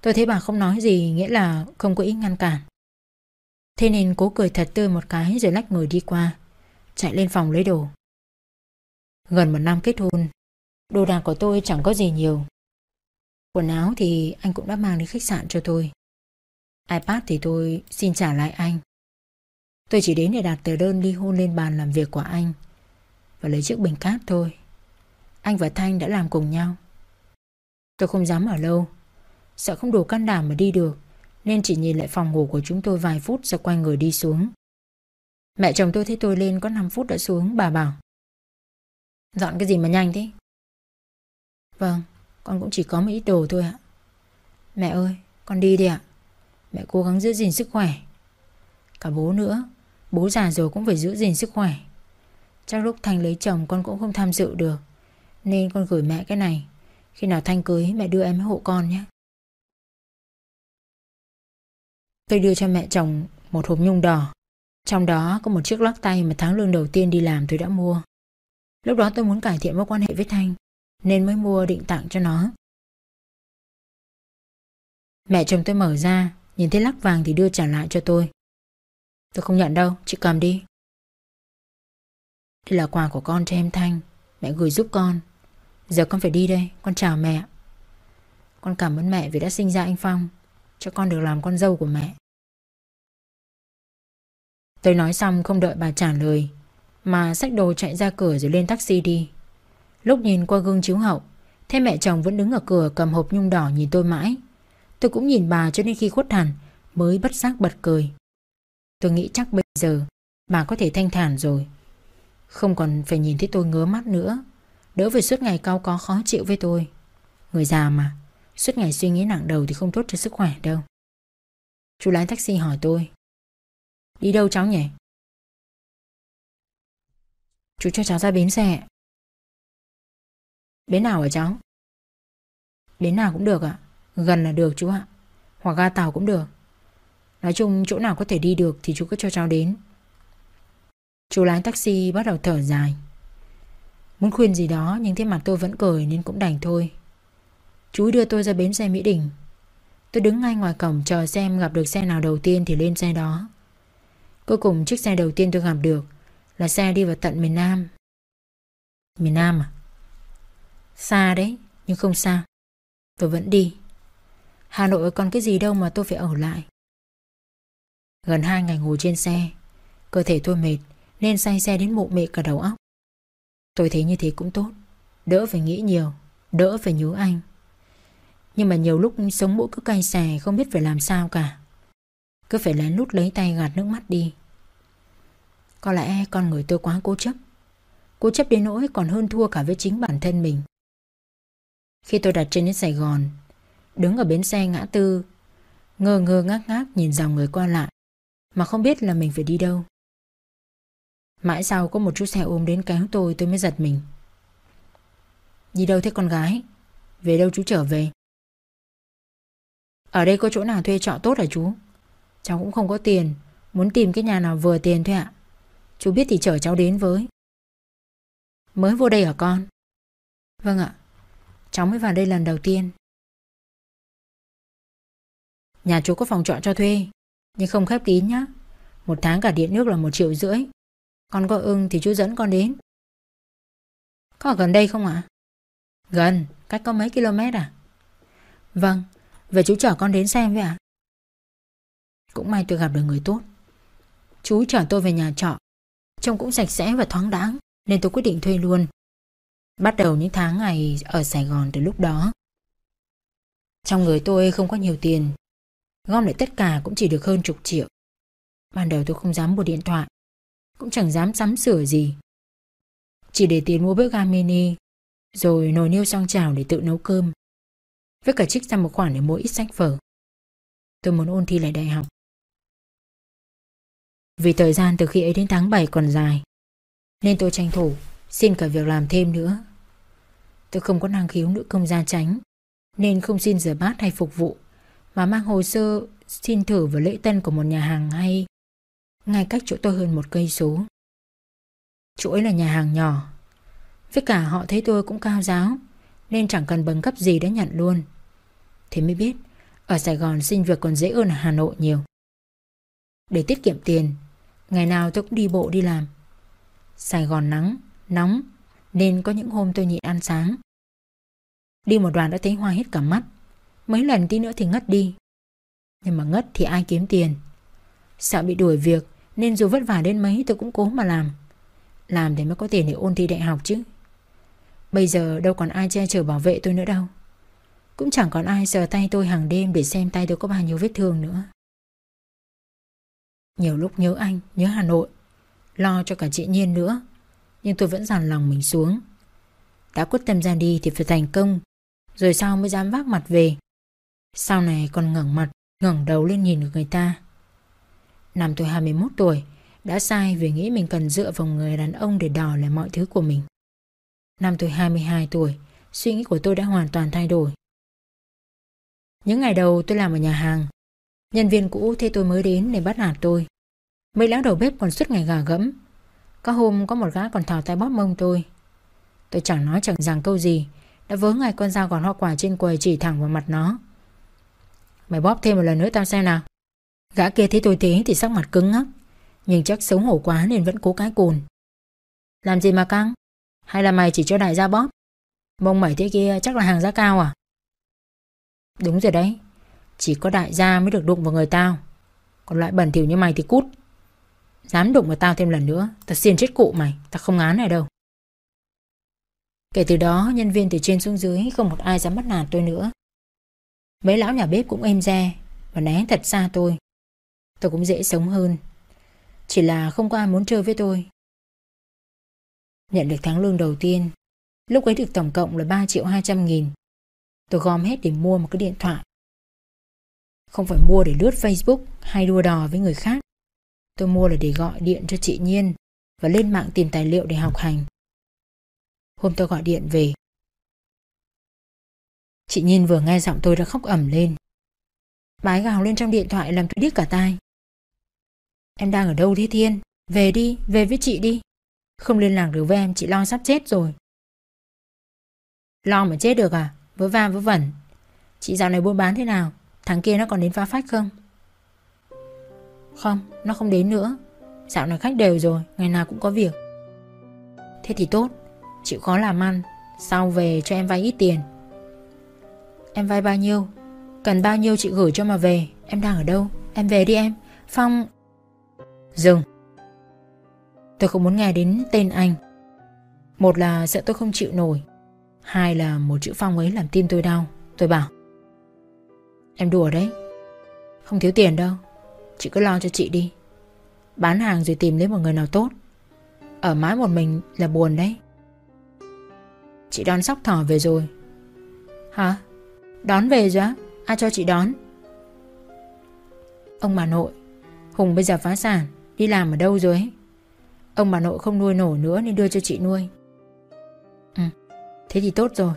Tôi thấy bà không nói gì, Nghĩa là không có ý ngăn cản. Thế nên cố cười thật tươi một cái Rồi lách người đi qua, Chạy lên phòng lấy đồ. Gần một năm kết hôn, Đồ đạc của tôi chẳng có gì nhiều. Quần áo thì anh cũng đã mang đến khách sạn cho tôi. iPad thì tôi xin trả lại anh. Tôi chỉ đến để đặt tờ đơn ly hôn lên bàn làm việc của anh Và lấy chiếc bình cát thôi. Anh và Thanh đã làm cùng nhau. Tôi không dám ở lâu. Sợ không đủ can đảm mà đi được, Nên chỉ nhìn lại phòng ngủ của chúng tôi vài phút Rồi quay người đi xuống. Mẹ chồng tôi thấy tôi lên có 5 phút đã xuống, Bà bảo. Dọn cái gì mà nhanh thế? Vâng Con cũng chỉ có một ít đồ thôi ạ. Mẹ ơi, con đi đi ạ. Mẹ cố gắng giữ gìn sức khỏe. Cả bố nữa, Bố già rồi cũng phải giữ gìn sức khỏe. Trong lúc thành lấy chồng con cũng không tham dự được, Nên con gửi mẹ cái này. Khi nào Thanh cưới, mẹ đưa em hộ con nhé. Tôi đưa cho mẹ chồng một hộp nhung đỏ. Trong đó có một chiếc lắc tay mà tháng lương đầu tiên đi làm tôi đã mua. Lúc đó tôi muốn cải thiện mối quan hệ với Thanh, Nên mới mua định tặng cho nó. Mẹ chồng tôi mở ra, Nhìn thấy lắc vàng thì đưa trả lại cho tôi. Tôi không nhận đâu, Chị cầm đi. Đây là quà của con cho em Thanh, Mẹ gửi giúp con. Giờ con phải đi đây. Con chào mẹ. Con cảm ơn mẹ vì đã sinh ra anh Phong, Cho con được làm con dâu của mẹ. Tôi nói xong không đợi bà trả lời, mà xách đồ chạy ra cửa rồi lên taxi đi. Lúc nhìn qua gương chiếu hậu, Thấy mẹ chồng vẫn đứng ở cửa cầm hộp nhung đỏ nhìn tôi mãi. Tôi cũng nhìn bà cho đến khi khuất hẳn, Mới bất giác bật cười. Tôi nghĩ chắc bây giờ Bà có thể thanh thản rồi. Không còn phải nhìn thấy tôi ngứa mắt nữa. Đỡ phải suốt ngày cao có khó chịu với tôi. Người già mà. Suốt ngày suy nghĩ nặng đầu thì không tốt cho sức khỏe đâu. Chú lái taxi hỏi tôi. Đi đâu cháu nhỉ? Chú cho cháu ra bến xe. Bến nào hả cháu? Bến nào cũng được ạ. Gần là được chú ạ. Hoặc ga tàu cũng được. Nói chung chỗ nào có thể đi được Thì chú cứ cho cháu đến. Chú lái taxi bắt đầu thở dài. Muốn khuyên gì đó, Nhưng thế mặt tôi vẫn cười nên cũng đành thôi. Chú đưa tôi ra bến xe Mỹ Đình. Tôi đứng ngay ngoài cổng chờ xem gặp được xe nào đầu tiên thì lên xe đó. Cuối cùng chiếc xe đầu tiên tôi gặp được Là xe đi vào tận miền Nam. Miền Nam à? Xa đấy, Nhưng không sao Tôi vẫn đi. Hà Nội còn cái gì đâu mà tôi phải ở lại. Gần hai ngày ngồi trên xe, Cơ thể tôi mệt Nên say xe đến mụ mị cả đầu óc. Tôi thấy như thế cũng tốt. Đỡ phải nghĩ nhiều, Đỡ phải nhớ anh. Nhưng mà nhiều lúc sống mũi cứ cay xè, Không biết phải làm sao cả. Cứ phải lén lút lấy tay gạt nước mắt đi. Có lẽ con người tôi quá cố chấp. Cố chấp đến nỗi còn hơn thua cả với chính bản thân mình. Khi tôi đặt chân đến Sài Gòn, Đứng ở bến xe ngã tư, Ngơ ngơ ngác ngác nhìn dòng người qua lại, Mà không biết là mình phải đi đâu. Mãi sau có một chú xe ôm đến kéo tôi tôi mới giật mình. Đi đâu thế con gái? Về đâu chú trở về? Ở đây có chỗ nào thuê trọ tốt hả chú? Cháu cũng không có tiền, Muốn tìm cái nhà nào vừa tiền thôi ạ. Chú biết thì chở cháu đến với. Mới vô đây hả con? Vâng ạ. Cháu mới vào đây lần đầu tiên. Nhà chú có phòng trọ cho thuê, Nhưng không khép kín nhá. Một tháng cả điện nước là một triệu rưỡi. Con có ưng thì chú dẫn con đến. Có ở gần đây không ạ? Gần, cách có mấy km à? Vâng, vậy chú chở con đến xem vậy ạ. Cũng may tôi gặp được người tốt. Chú chở tôi về nhà trọ. Trông cũng sạch sẽ và thoáng đãng Nên tôi quyết định thuê luôn. Bắt đầu những tháng ngày ở Sài Gòn từ lúc đó. Trong người tôi không có nhiều tiền. Gom lại tất cả cũng chỉ được hơn chục triệu. Ban đầu tôi không dám mua điện thoại. Cũng chẳng dám sắm sửa gì. Chỉ để tiền mua bếp ga mini, Rồi nồi niêu xong chảo để tự nấu cơm. Với cả trích ra một khoản để mua ít sách vở. Tôi muốn ôn thi lại đại học. Vì thời gian từ khi ấy đến tháng 7 còn dài, Nên tôi tranh thủ Xin cả việc làm thêm nữa. Tôi không có năng khiếu nữ công gia tránh, Nên không xin rửa bát hay phục vụ, Mà mang hồ sơ xin thử vào lễ tân của một nhà hàng hay ngay cách chỗ tôi hơn một cây số. Chỗ ấy là nhà hàng nhỏ. Với cả họ thấy tôi cũng cao giáo Nên chẳng cần bằng cấp gì đã nhận luôn. Thế mới biết Ở Sài Gòn xin việc còn dễ hơn ở Hà Nội nhiều. Để tiết kiệm tiền Ngày nào tôi cũng đi bộ đi làm. Sài Gòn nắng, nóng Nên có những hôm tôi nhịn ăn sáng. Đi một đoàn đã thấy hoa hết cả mắt. Mấy lần tí nữa thì ngất đi. Nhưng mà ngất thì ai kiếm tiền? Sợ bị đuổi việc, Nên dù vất vả đến mấy tôi cũng cố mà làm. Làm để mới có tiền để ôn thi đại học chứ. Bây giờ đâu còn ai che chở bảo vệ tôi nữa đâu. Cũng chẳng còn ai sờ tay tôi hàng đêm Để xem tay tôi có bao nhiêu vết thương nữa. Nhiều lúc nhớ anh, Nhớ Hà Nội, Lo cho cả chị Nhiên nữa. Nhưng tôi vẫn dàn lòng mình xuống. Đã quyết tâm ra đi thì phải thành công, Rồi sau mới dám vác mặt về. Sau này còn ngẩng mặt, ngẩng đầu lên nhìn được người ta. Năm tôi 21 tuổi, Đã sai vì nghĩ mình cần dựa vào người đàn ông để đòi lại mọi thứ của mình. Năm tôi 22 tuổi, Suy nghĩ của tôi đã hoàn toàn thay đổi. Những ngày đầu tôi làm ở nhà hàng, Nhân viên cũ thấy tôi mới đến để bắt nạt tôi. Mấy lão đầu bếp còn suốt ngày gà gẫm. Có hôm có một gã còn thò tay bóp mông tôi. Tôi chẳng nói chẳng rằng câu gì, Đã vớ ngay con dao còn hoa quả trên quầy chỉ thẳng vào mặt nó. Mày bóp thêm một lần nữa tao xem nào. Gã kia thấy tôi thế thì sắc mặt cứng ngắc, Nhưng chắc xấu hổ quá nên vẫn cố cái cùn. Làm gì mà căng? Hay là mày chỉ cho đại gia bóp? Mông mẩy thế kia chắc là hàng giá cao à? Đúng rồi đấy, Chỉ có đại gia mới được đụng vào người tao. Còn loại bẩn thỉu như mày thì cút. Dám đụng vào tao thêm lần nữa, Tao xiên chết cụ mày, Tao không ngán này đâu. Kể từ đó, nhân viên từ trên xuống dưới Không một ai dám bắt nạt tôi nữa. Mấy lão nhà bếp cũng êm re Và né thật xa tôi. Tôi cũng dễ sống hơn Chỉ là không có ai muốn chơi với tôi Nhận được tháng lương đầu tiên, Lúc ấy được tổng cộng là 3 triệu 200 nghìn Tôi gom hết để mua một cái điện thoại Không phải mua để lướt Facebook Hay đua đò với người khác Tôi mua là để gọi điện cho chị Nhiên và lên mạng tìm tài liệu để học hành. Hôm tôi gọi điện về. Chị Nhiên vừa nghe giọng tôi đã khóc ẩm lên. Bà ấy gào lên trong điện thoại làm tôi điếc cả tai. Em đang ở đâu thế Thiên? Về đi, về với chị đi. Không liên lạc được với em, chị lo sắp chết rồi. Lo mà chết được à? Vớ va vớ vẩn. Chị dạo này buôn bán thế nào? Thằng kia nó còn đến phá phách không? Không, nó không đến nữa. Dạo này khách đều rồi, ngày nào cũng có việc. Thế thì tốt, chịu khó làm ăn, sau về cho em vay ít tiền. Em vay bao nhiêu? Cần bao nhiêu chị gửi cho mà về, em đang ở đâu? Em về đi em. Phong... Dừng. Tôi không muốn nghe đến tên anh. Một là sợ tôi không chịu nổi. Hai là một chữ Phong ấy làm tim tôi đau. Tôi bảo. Em đùa đấy. Không thiếu tiền đâu. Chị cứ lo cho chị đi. Bán hàng rồi tìm lấy một người nào tốt. Ở mái một mình là buồn đấy. Chị đón sóc thỏ về rồi. Hả? Đón về rồi á? Ai cho chị đón? Ông bà nội. Hùng bây giờ phá sản. Đi làm ở đâu rồi ấy? Ông bà nội không nuôi nổi nữa nên đưa cho chị nuôi. Ừ, thế thì tốt rồi.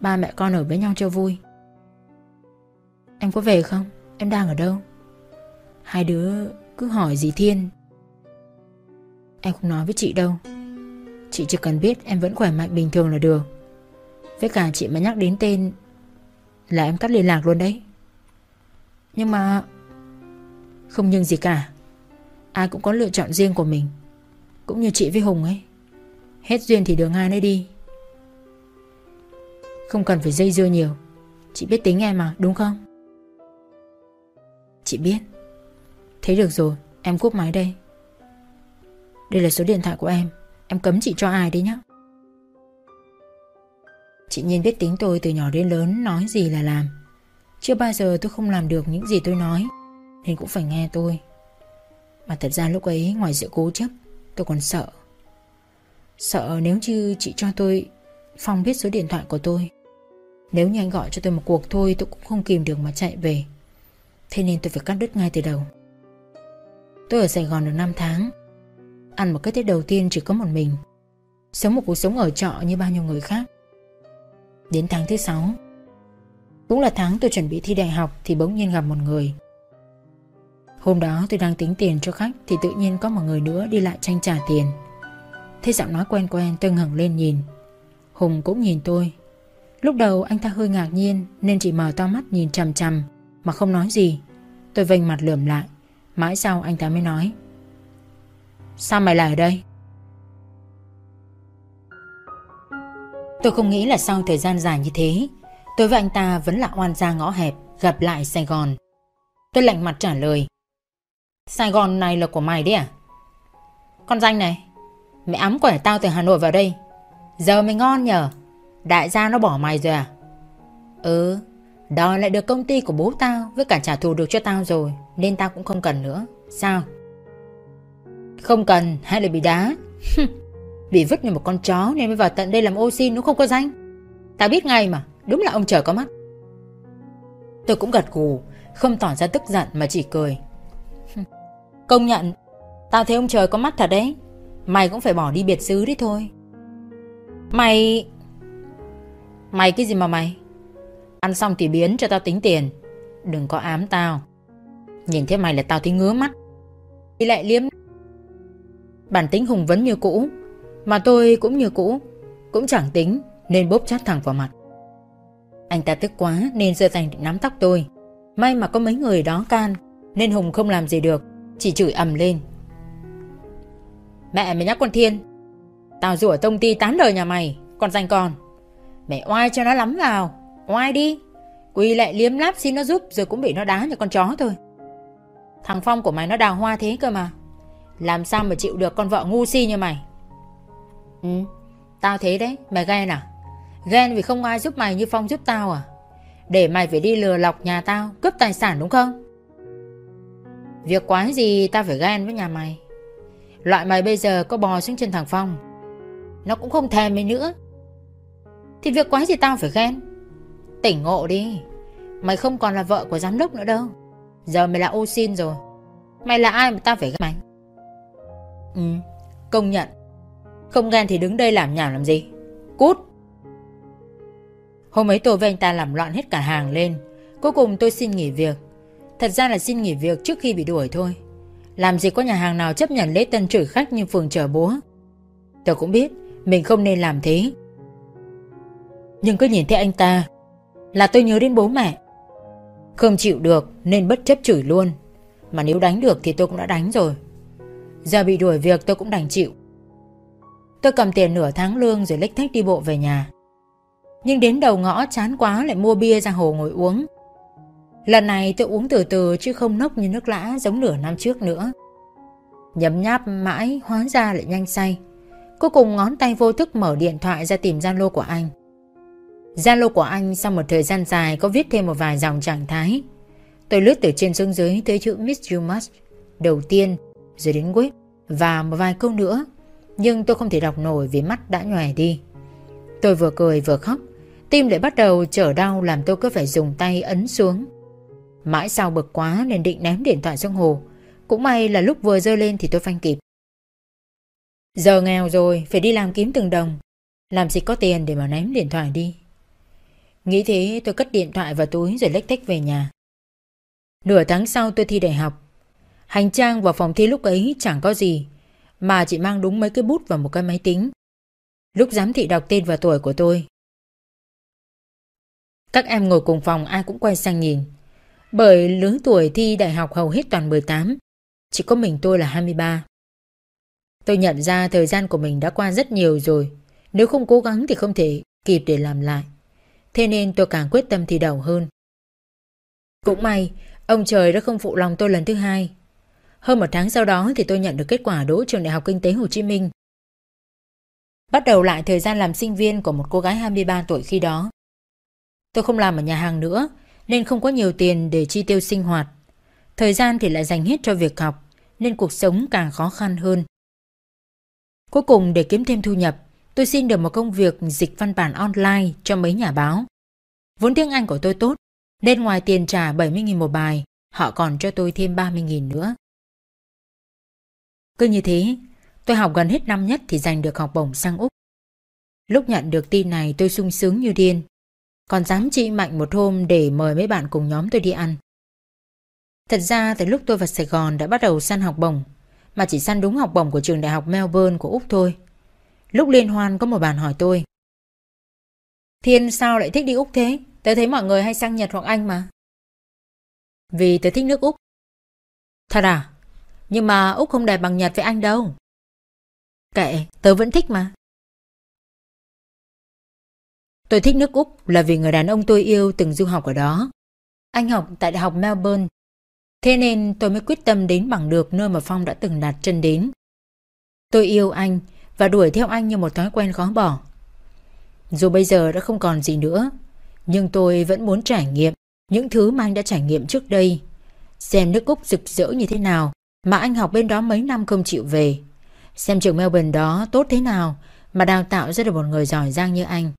Ba mẹ con ở với nhau cho vui. Em có về không? Em đang ở đâu? Hai đứa cứ hỏi gì Thiên. Em không nói với chị đâu. Chị chỉ cần biết em vẫn khỏe mạnh bình thường là được. Với cả chị mà nhắc đến tên là em cắt liên lạc luôn đấy. Nhưng mà... Không nhưng gì cả. Ai cũng có lựa chọn riêng của mình. Cũng như chị với Hùng ấy. Hết duyên thì đường ai nấy đi. Không cần phải dây dưa nhiều. Chị biết tính em mà, đúng không? Chị biết. Thế được rồi, em cúp máy đây. Đây là số điện thoại của em. Em cấm chị cho ai đấy nhá. Chị Nhiên biết tính tôi từ nhỏ đến lớn Nói gì là làm. Chưa bao giờ tôi không làm được những gì tôi nói. Nên cũng phải nghe tôi. Mà thật ra lúc ấy ngoài sự cố chấp, Tôi còn sợ. Sợ nếu như chị cho tôi Phong biết số điện thoại của tôi. Nếu như anh gọi cho tôi một cuộc thôi, Tôi cũng không kìm được mà chạy về. Thế nên tôi phải cắt đứt ngay từ đầu. Tôi ở Sài Gòn được 5 tháng. Ăn một cái Tết đầu tiên chỉ có một mình. Sống một cuộc sống ở trọ như bao nhiêu người khác. Đến tháng thứ 6 Cũng là tháng tôi chuẩn bị thi đại học Thì bỗng nhiên gặp một người. Hôm đó tôi đang tính tiền cho khách Thì tự nhiên có một người nữa đi lại tranh trả tiền. Thế giọng nói quen quen, tôi ngẩng lên nhìn. Hùng cũng nhìn tôi. Lúc đầu anh ta hơi ngạc nhiên Nên chỉ mở to mắt nhìn chằm chằm, Mà không nói gì. Tôi vênh mặt lườm lại, Mãi sau anh ta mới nói. Sao mày lại ở đây? Tôi không nghĩ là sau thời gian dài như thế, Tôi với anh ta vẫn là oan gia ngõ hẹp, Gặp lại Sài Gòn. Tôi lạnh mặt trả lời. Sài Gòn này là của mày đấy à? Con danh này, mẹ ấm quẻ tao từ Hà Nội vào đây. Giờ mày ngon nhờ. Đại gia nó bỏ mày rồi à? Ừ, đòi lại được công ty của bố tao với cả trả thù được cho tao rồi, nên tao cũng không cần nữa. Sao? Không cần hay là bị đá? bị vứt như một con chó nên mới vào tận đây làm ô xin nó không có danh. Tao biết ngay mà, đúng là ông trời có mắt. Tôi cũng gật gù, không tỏ ra tức giận mà chỉ cười. Công nhận, Tao thấy ông trời có mắt thật đấy. Mày cũng phải bỏ đi biệt xứ đấy thôi. Mày Mày cái gì mà mày? Ăn xong thì biến cho tao tính tiền. Đừng có ám tao. Nhìn thấy mày là tao thấy ngứa mắt. Đi lại liếm. Bản tính hùng vấn như cũ, Mà tôi cũng như cũ, Cũng chẳng tính nên bóp chát thẳng vào mặt. Anh ta tức quá nên giơ tay nắm tóc tôi. May mà có mấy người đó can Nên Hùng không làm gì được chỉ chửi ầm lên. Mẹ mày nhắc con Thiên. Tao rủa tông ti tán đời nhà mày Con dành con Mẹ oai cho nó lắm vào, Oai đi. Quỳ lại liếm láp xin nó giúp, Rồi cũng bị nó đá như con chó thôi. Thằng Phong của mày nó đào hoa thế cơ mà. Làm sao mà chịu được con vợ ngu si như mày? Ừ Tao thế đấy, Mày ghen à? Ghen vì không ai giúp mày như Phong giúp tao à? Để mày phải đi lừa lọc nhà tao, Cướp tài sản đúng không? Việc quái gì ta phải ghen với nhà mày. Loại mày bây giờ có bò xuống chân thằng Phong, Nó cũng không thèm mày nữa. Thì việc quái gì tao phải ghen? Tỉnh ngộ đi. Mày không còn là vợ của giám đốc nữa đâu. Giờ mày là ô xin rồi. Mày là ai mà tao phải ghen mày? Ừ Công nhận. Không ghen thì đứng đây làm nhảm làm gì? Cút! Hôm ấy tôi với anh ta làm loạn hết cả hàng lên. Cuối cùng tôi xin nghỉ việc. Thật ra là xin nghỉ việc trước khi bị đuổi thôi. Làm gì có nhà hàng nào chấp nhận lễ tân chửi khách như phường chở búa Tôi cũng biết, Mình không nên làm thế. Nhưng cứ nhìn thấy anh ta, Là tôi nhớ đến bố mẹ. Không chịu được nên bất chấp chửi luôn. Mà nếu đánh được thì tôi cũng đã đánh rồi. Giờ bị đuổi việc tôi cũng đành chịu. Tôi cầm tiền nửa tháng lương rồi lách thách đi bộ về nhà. Nhưng đến đầu ngõ chán quá lại mua bia ra hồ ngồi uống. Lần này tôi uống từ từ chứ không nốc như nước lã giống nửa năm trước nữa. Nhấm nháp mãi, hóa ra lại nhanh say. Cuối cùng ngón tay vô thức mở điện thoại ra tìm Zalo của anh. Zalo của anh sau một thời gian dài có viết thêm một vài dòng trạng thái. Tôi lướt từ trên xuống dưới tới chữ Miss You Must, Đầu tiên, rồi đến web, và một vài câu nữa. Nhưng tôi không thể đọc nổi vì mắt đã nhòe đi. Tôi vừa cười vừa khóc. Tim lại bắt đầu trở đau làm tôi cứ phải dùng tay ấn xuống. Mãi sau bực quá nên định ném điện thoại xuống hồ. Cũng may là lúc vừa rơi lên thì tôi phanh kịp. Giờ nghèo rồi, phải đi làm kiếm từng đồng. Làm gì có tiền để mà ném điện thoại đi. Nghĩ thế tôi cất điện thoại vào túi rồi lách tách về nhà. Nửa tháng sau tôi thi đại học. Hành trang vào phòng thi lúc ấy chẳng có gì, Mà chỉ mang đúng mấy cái bút và một cái máy tính. Lúc giám thị đọc tên và tuổi của tôi. Các em ngồi cùng phòng ai cũng quay sang nhìn. Bởi lứa tuổi thi đại học hầu hết toàn 18 Chỉ có mình tôi là 23 Tôi nhận ra thời gian của mình đã qua rất nhiều rồi, Nếu không cố gắng thì không thể kịp để làm lại Thế nên tôi càng quyết tâm thi đầu hơn Cũng may, Ông trời đã không phụ lòng tôi lần thứ hai hơn một tháng sau đó thì tôi nhận được kết quả đỗ trường Đại học Kinh tế Hồ Chí Minh. Bắt đầu lại thời gian làm sinh viên của một cô gái 23 tuổi khi đó. Tôi không làm ở nhà hàng nữa nên không có nhiều tiền để chi tiêu sinh hoạt. Thời gian thì lại dành hết cho việc học nên cuộc sống càng khó khăn hơn. Cuối cùng để kiếm thêm thu nhập, tôi xin được một công việc dịch văn bản online cho mấy nhà báo. Vốn tiếng Anh của tôi tốt, nên ngoài tiền trả 70.000 một bài, họ còn cho tôi thêm 30.000 nữa. Cứ như thế, tôi học gần hết năm nhất thì giành được học bổng sang Úc. Lúc nhận được tin này tôi sung sướng như điên, còn dám chị mạnh một hôm để mời mấy bạn cùng nhóm tôi đi ăn. Thật ra từ lúc tôi vào Sài Gòn đã bắt đầu săn học bổng, mà chỉ săn đúng học bổng của trường đại học Melbourne của Úc thôi. Lúc liên hoan có một bạn hỏi tôi. Thiên sao lại thích đi Úc thế? Tớ thấy mọi người hay sang Nhật hoặc Anh mà. Vì tớ thích nước Úc. Thật à? Nhưng mà Úc không đẹp bằng Nhật với anh đâu Kệ, tớ vẫn thích mà Tôi thích nước Úc là vì người đàn ông tôi yêu từng du học ở đó. Anh học tại Đại học Melbourne. Thế nên tôi mới quyết tâm đến bằng được nơi mà Phong đã từng đặt chân đến. Tôi yêu anh và đuổi theo anh như một thói quen khó bỏ. Dù bây giờ đã không còn gì nữa, Nhưng tôi vẫn muốn trải nghiệm những thứ mà anh đã trải nghiệm trước đây. Xem nước Úc rực rỡ như thế nào mà anh học bên đó mấy năm không chịu về. Xem trường Melbourne đó tốt thế nào mà đào tạo ra được một người giỏi giang như anh.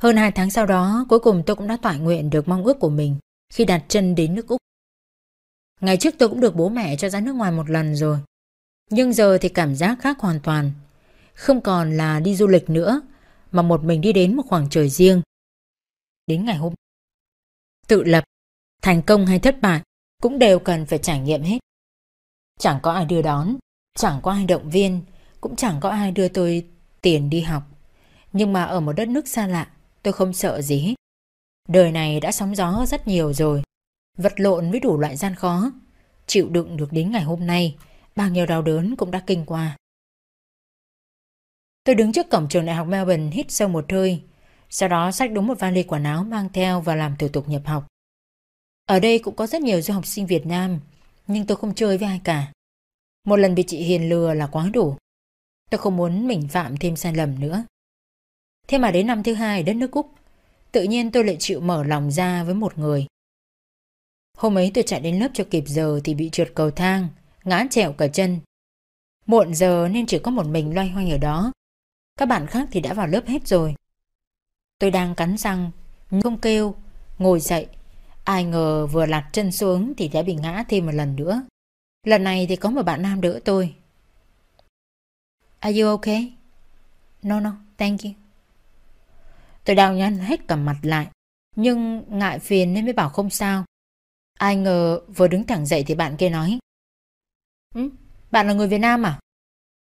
Hơn hai tháng sau đó, cuối cùng tôi cũng đã tỏa nguyện được mong ước của mình khi đặt chân đến nước Úc. Ngày trước tôi cũng được bố mẹ cho ra nước ngoài một lần rồi. Nhưng giờ thì cảm giác khác hoàn toàn. Không còn là đi du lịch nữa, mà một mình đi đến một khoảng trời riêng. Đến ngày hôm tự lập, thành công hay thất bại cũng đều cần phải trải nghiệm hết. Chẳng có ai đưa đón, chẳng có ai động viên, cũng chẳng có ai đưa tôi tiền đi học. Nhưng mà ở một đất nước xa lạ, tôi không sợ gì hết. Đời này đã sóng gió rất nhiều rồi, vật lộn với đủ loại gian khó. Chịu đựng được đến ngày hôm nay, bao nhiêu đau đớn cũng đã kinh qua. Tôi đứng trước cổng trường đại học Melbourne hít sâu một hơi, sau đó xách đúng một vali quần áo mang theo và làm thủ tục nhập học. Ở đây cũng có rất nhiều du học sinh Việt Nam, nhưng tôi không chơi với ai cả. Một lần bị chị Hiền lừa là quá đủ. Tôi không muốn mình phạm thêm sai lầm nữa. Thế mà đến năm thứ hai đất nước Úc, tự nhiên tôi lại chịu mở lòng ra với một người. Hôm ấy tôi chạy đến lớp cho kịp giờ thì bị trượt cầu thang, ngã trẹo cả chân. Muộn giờ nên chỉ có một mình loay hoay ở đó. Các bạn khác thì đã vào lớp hết rồi. Tôi đang cắn răng, không kêu, ngồi dậy Ai ngờ vừa lặt chân xuống thì đã bị ngã thêm một lần nữa. Lần này thì có một bạn nam đỡ tôi. Are you okay? No, no, thank you. Tôi đau nhăn hết cả mặt lại, nhưng ngại phiền nên mới bảo không sao. Ai ngờ vừa đứng thẳng dậy thì bạn kia nói. Ừ, bạn là người Việt Nam à?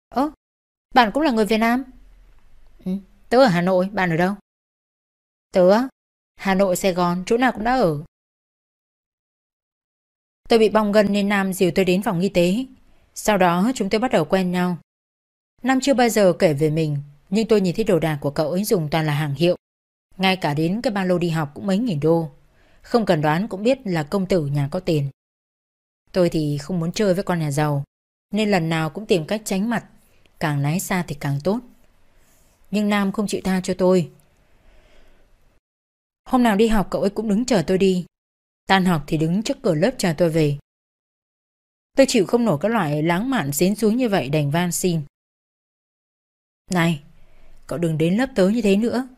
Ơ, bạn cũng là người Việt Nam? Ừ, tớ ở Hà Nội, bạn ở đâu? Tớ Hà Nội, Sài Gòn, chỗ nào cũng đã ở. Tôi bị bong gân nên Nam dìu tôi đến phòng y tế. Sau đó chúng tôi bắt đầu quen nhau. Nam chưa bao giờ kể về mình, nhưng tôi nhìn thấy đồ đạc của cậu ấy dùng toàn là hàng hiệu. Ngay cả đến cái ba lô đi học cũng mấy nghìn đô. Không cần đoán cũng biết là công tử nhà có tiền. Tôi thì không muốn chơi với con nhà giàu, nên lần nào cũng tìm cách tránh mặt, càng lái xa thì càng tốt. Nhưng Nam không chịu tha cho tôi. Hôm nào đi học cậu ấy cũng đứng chờ tôi đi. Tan học thì đứng trước cửa lớp chờ tôi về. Tôi chịu không nổi các loại lãng mạn xến xuống như vậy đành van xin. Này, cậu đừng đến lớp tớ như thế nữa.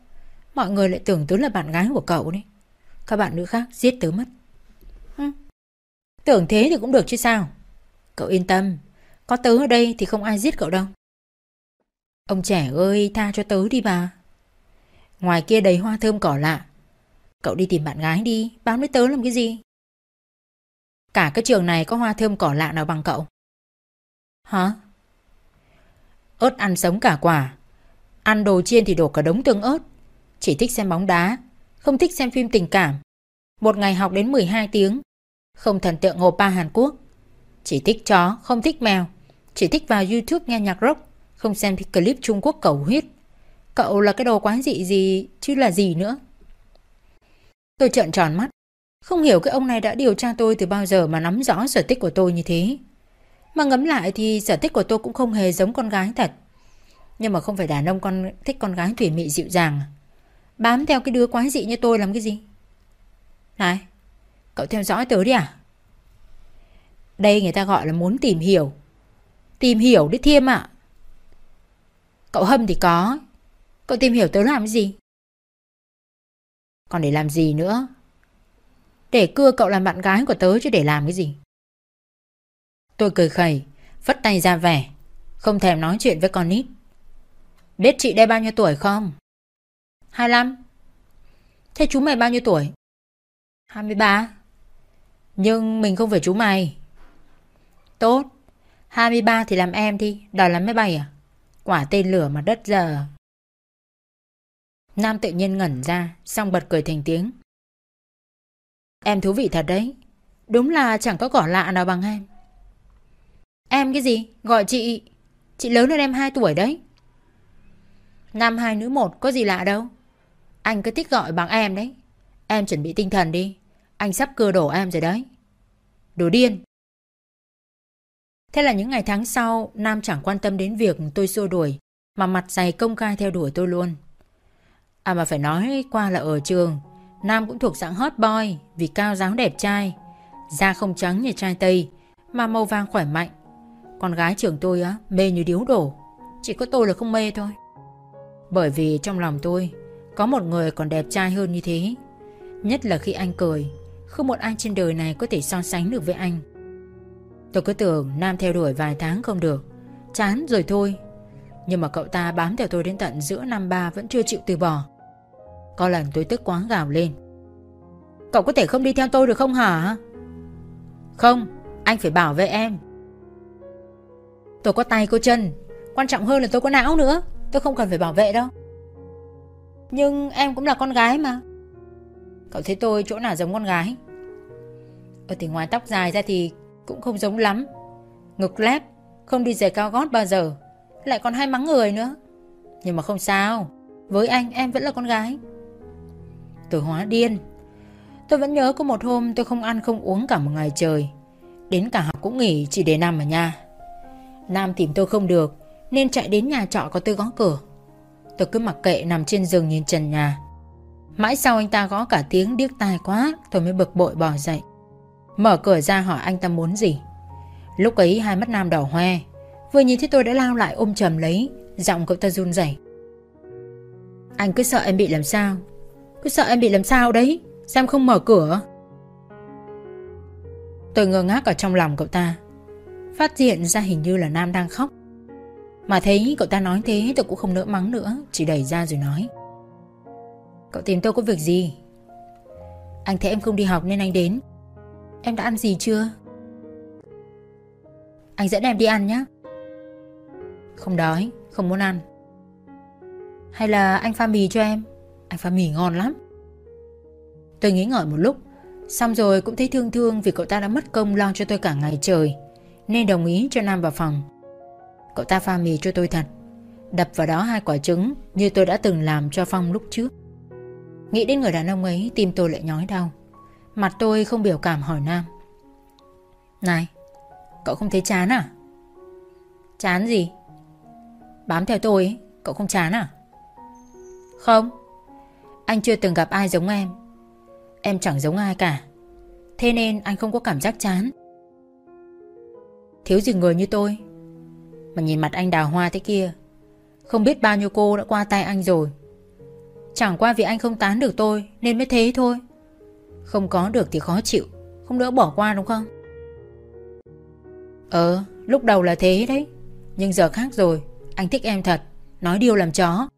Mọi người lại tưởng tớ là bạn gái của cậu đấy. Các bạn nữ khác giết tớ mất. Hừ. Tưởng thế thì cũng được chứ sao. Cậu yên tâm, có tớ ở đây thì không ai giết cậu đâu. Ông trẻ ơi, tha cho tớ đi bà. Ngoài kia đầy hoa thơm cỏ lạ. Cậu đi tìm bạn gái đi, báo với tớ làm cái gì? Cả cái trường này có hoa thơm cỏ lạ nào bằng cậu? Hả? Ớt ăn sống cả quả. Ăn đồ chiên thì đổ cả đống tương ớt. Chỉ thích xem bóng đá, không thích xem phim tình cảm. Một ngày học đến 12 tiếng. Không thần tượng Oppa Hàn Quốc. Chỉ thích chó, không thích mèo. Chỉ thích vào YouTube nghe nhạc rock, không xem clip Trung Quốc cầu huyết. Cậu là cái đồ quái dị gì chứ là gì nữa. Tôi trợn tròn mắt. Không hiểu cái ông này đã điều tra tôi từ bao giờ mà nắm rõ sở thích của tôi như thế. Mà ngấm lại thì sở thích của tôi cũng không hề giống con gái thật. Nhưng mà không phải đàn ông con thích con gái thủy mị dịu dàng. À? Bám theo cái đứa quái dị như tôi làm cái gì? Này, cậu theo dõi tớ đi à? Đây người ta gọi là muốn tìm hiểu. Tìm hiểu đấy thiêm ạ. Cậu hâm thì có. Cậu tìm hiểu tớ làm cái gì? Còn để làm gì nữa? Để cưa cậu làm bạn gái của tớ chứ để làm cái gì? Tôi cười khẩy, phất tay ra vẻ, không thèm nói chuyện với con nít. Biết chị đây bao nhiêu tuổi không? 25 Thế chú mày bao nhiêu tuổi? 23 Nhưng mình không phải chú mày. Tốt. 23 thì làm em đi. Đòi làm máy bay à? Quả tên lửa mà đất giờ. Nam tự nhiên ngẩn ra Xong bật cười thành tiếng. Em thú vị thật đấy. Đúng là chẳng có cỏ lạ nào bằng em. Em cái gì? Gọi chị. Chị lớn hơn em 2 tuổi đấy. Nam hai nữ một có gì lạ đâu anh cứ thích gọi bằng em đấy. Em chuẩn bị tinh thần đi. Anh sắp cưa đổ em rồi đấy. Đồ điên. Thế là những ngày tháng sau, Nam chẳng quan tâm đến việc tôi xua đuổi, Mà mặt dày công khai theo đuổi tôi luôn. À mà phải nói qua là ở trường, Nam cũng thuộc dạng hot boy Vì cao dáng đẹp trai. Da không trắng như trai Tây, Mà màu vàng khỏe mạnh. Con gái trường tôi á, mê như điếu đổ. Chỉ có tôi là không mê thôi. Bởi vì trong lòng tôi có một người còn đẹp trai hơn như thế. Nhất là khi anh cười, Không một ai trên đời này có thể so sánh được với anh. Tôi cứ tưởng Nam theo đuổi vài tháng không được. Chán rồi thôi. Nhưng mà cậu ta bám theo tôi đến tận giữa năm ba Vẫn chưa chịu từ bỏ. Có lần tôi tức quá gào lên. Cậu có thể không đi theo tôi được không hả? Không, Anh phải bảo vệ em. Tôi có tay có chân. Quan trọng hơn là tôi có não nữa. Tôi không cần phải bảo vệ đâu. Nhưng em cũng là con gái mà. Cậu thấy tôi chỗ nào giống con gái? Ở tỉnh ngoài tóc dài ra thì Cũng không giống lắm. Ngực lép, Không đi giày cao gót bao giờ. Lại còn hay mắng người nữa. Nhưng mà không sao. Với anh, em vẫn là con gái. Tôi hóa điên. Tôi vẫn nhớ có một hôm tôi không ăn không uống cả một ngày trời. Đến cả học cũng nghỉ, chỉ để nằm ở nhà. Nam tìm tôi không được, Nên chạy đến nhà trọ có tôi gõ cửa. Tôi cứ mặc kệ nằm trên giường nhìn trần nhà. Mãi sau anh ta gõ cả tiếng điếc tai quá, Tôi mới bực bội bỏ dậy. Mở cửa ra hỏi anh ta muốn gì. Lúc ấy hai mắt Nam đỏ hoe. Vừa nhìn thấy tôi đã lao lại ôm chầm lấy, Giọng cậu ta run rẩy. Anh cứ sợ em bị làm sao? Cứ sợ em bị làm sao đấy? Sao em không mở cửa? Tôi ngơ ngác ở trong lòng cậu ta. Phát hiện ra hình như là Nam đang khóc. Mà thấy cậu ta nói thế tôi cũng không nỡ mắng nữa, Chỉ đẩy ra rồi nói. Cậu tìm tôi có việc gì? Anh thấy em không đi học nên anh đến. Em đã ăn gì chưa? Anh dẫn em đi ăn nhé Không đói, Không muốn ăn. Hay là anh pha mì cho em? Anh pha mì ngon lắm. Tôi nghĩ ngợi một lúc, Xong rồi cũng thấy thương thương vì cậu ta đã mất công lo cho tôi cả ngày trời, Nên đồng ý cho Nam vào phòng. Cậu ta pha mì cho tôi thật. Đập vào đó hai quả trứng Như tôi đã từng làm cho Phong lúc trước. Nghĩ đến người đàn ông ấy Tim tôi lại nhói đau. Mặt tôi không biểu cảm hỏi Nam. Này Cậu không thấy chán à? Chán gì? Bám theo tôi ấy, Cậu không chán à? Không. Anh chưa từng gặp ai giống em. Em chẳng giống ai cả. Thế nên anh không có cảm giác chán. Thiếu gì người như tôi mà nhìn mặt anh đào hoa thế kia. Không biết bao nhiêu cô đã qua tay anh rồi. Chẳng qua vì anh không tán được tôi Nên mới thế thôi. Không có được thì khó chịu, Không đỡ bỏ qua đúng không? Ờ lúc đầu là thế đấy, Nhưng giờ khác rồi, Anh thích em thật, Nói điều làm chó.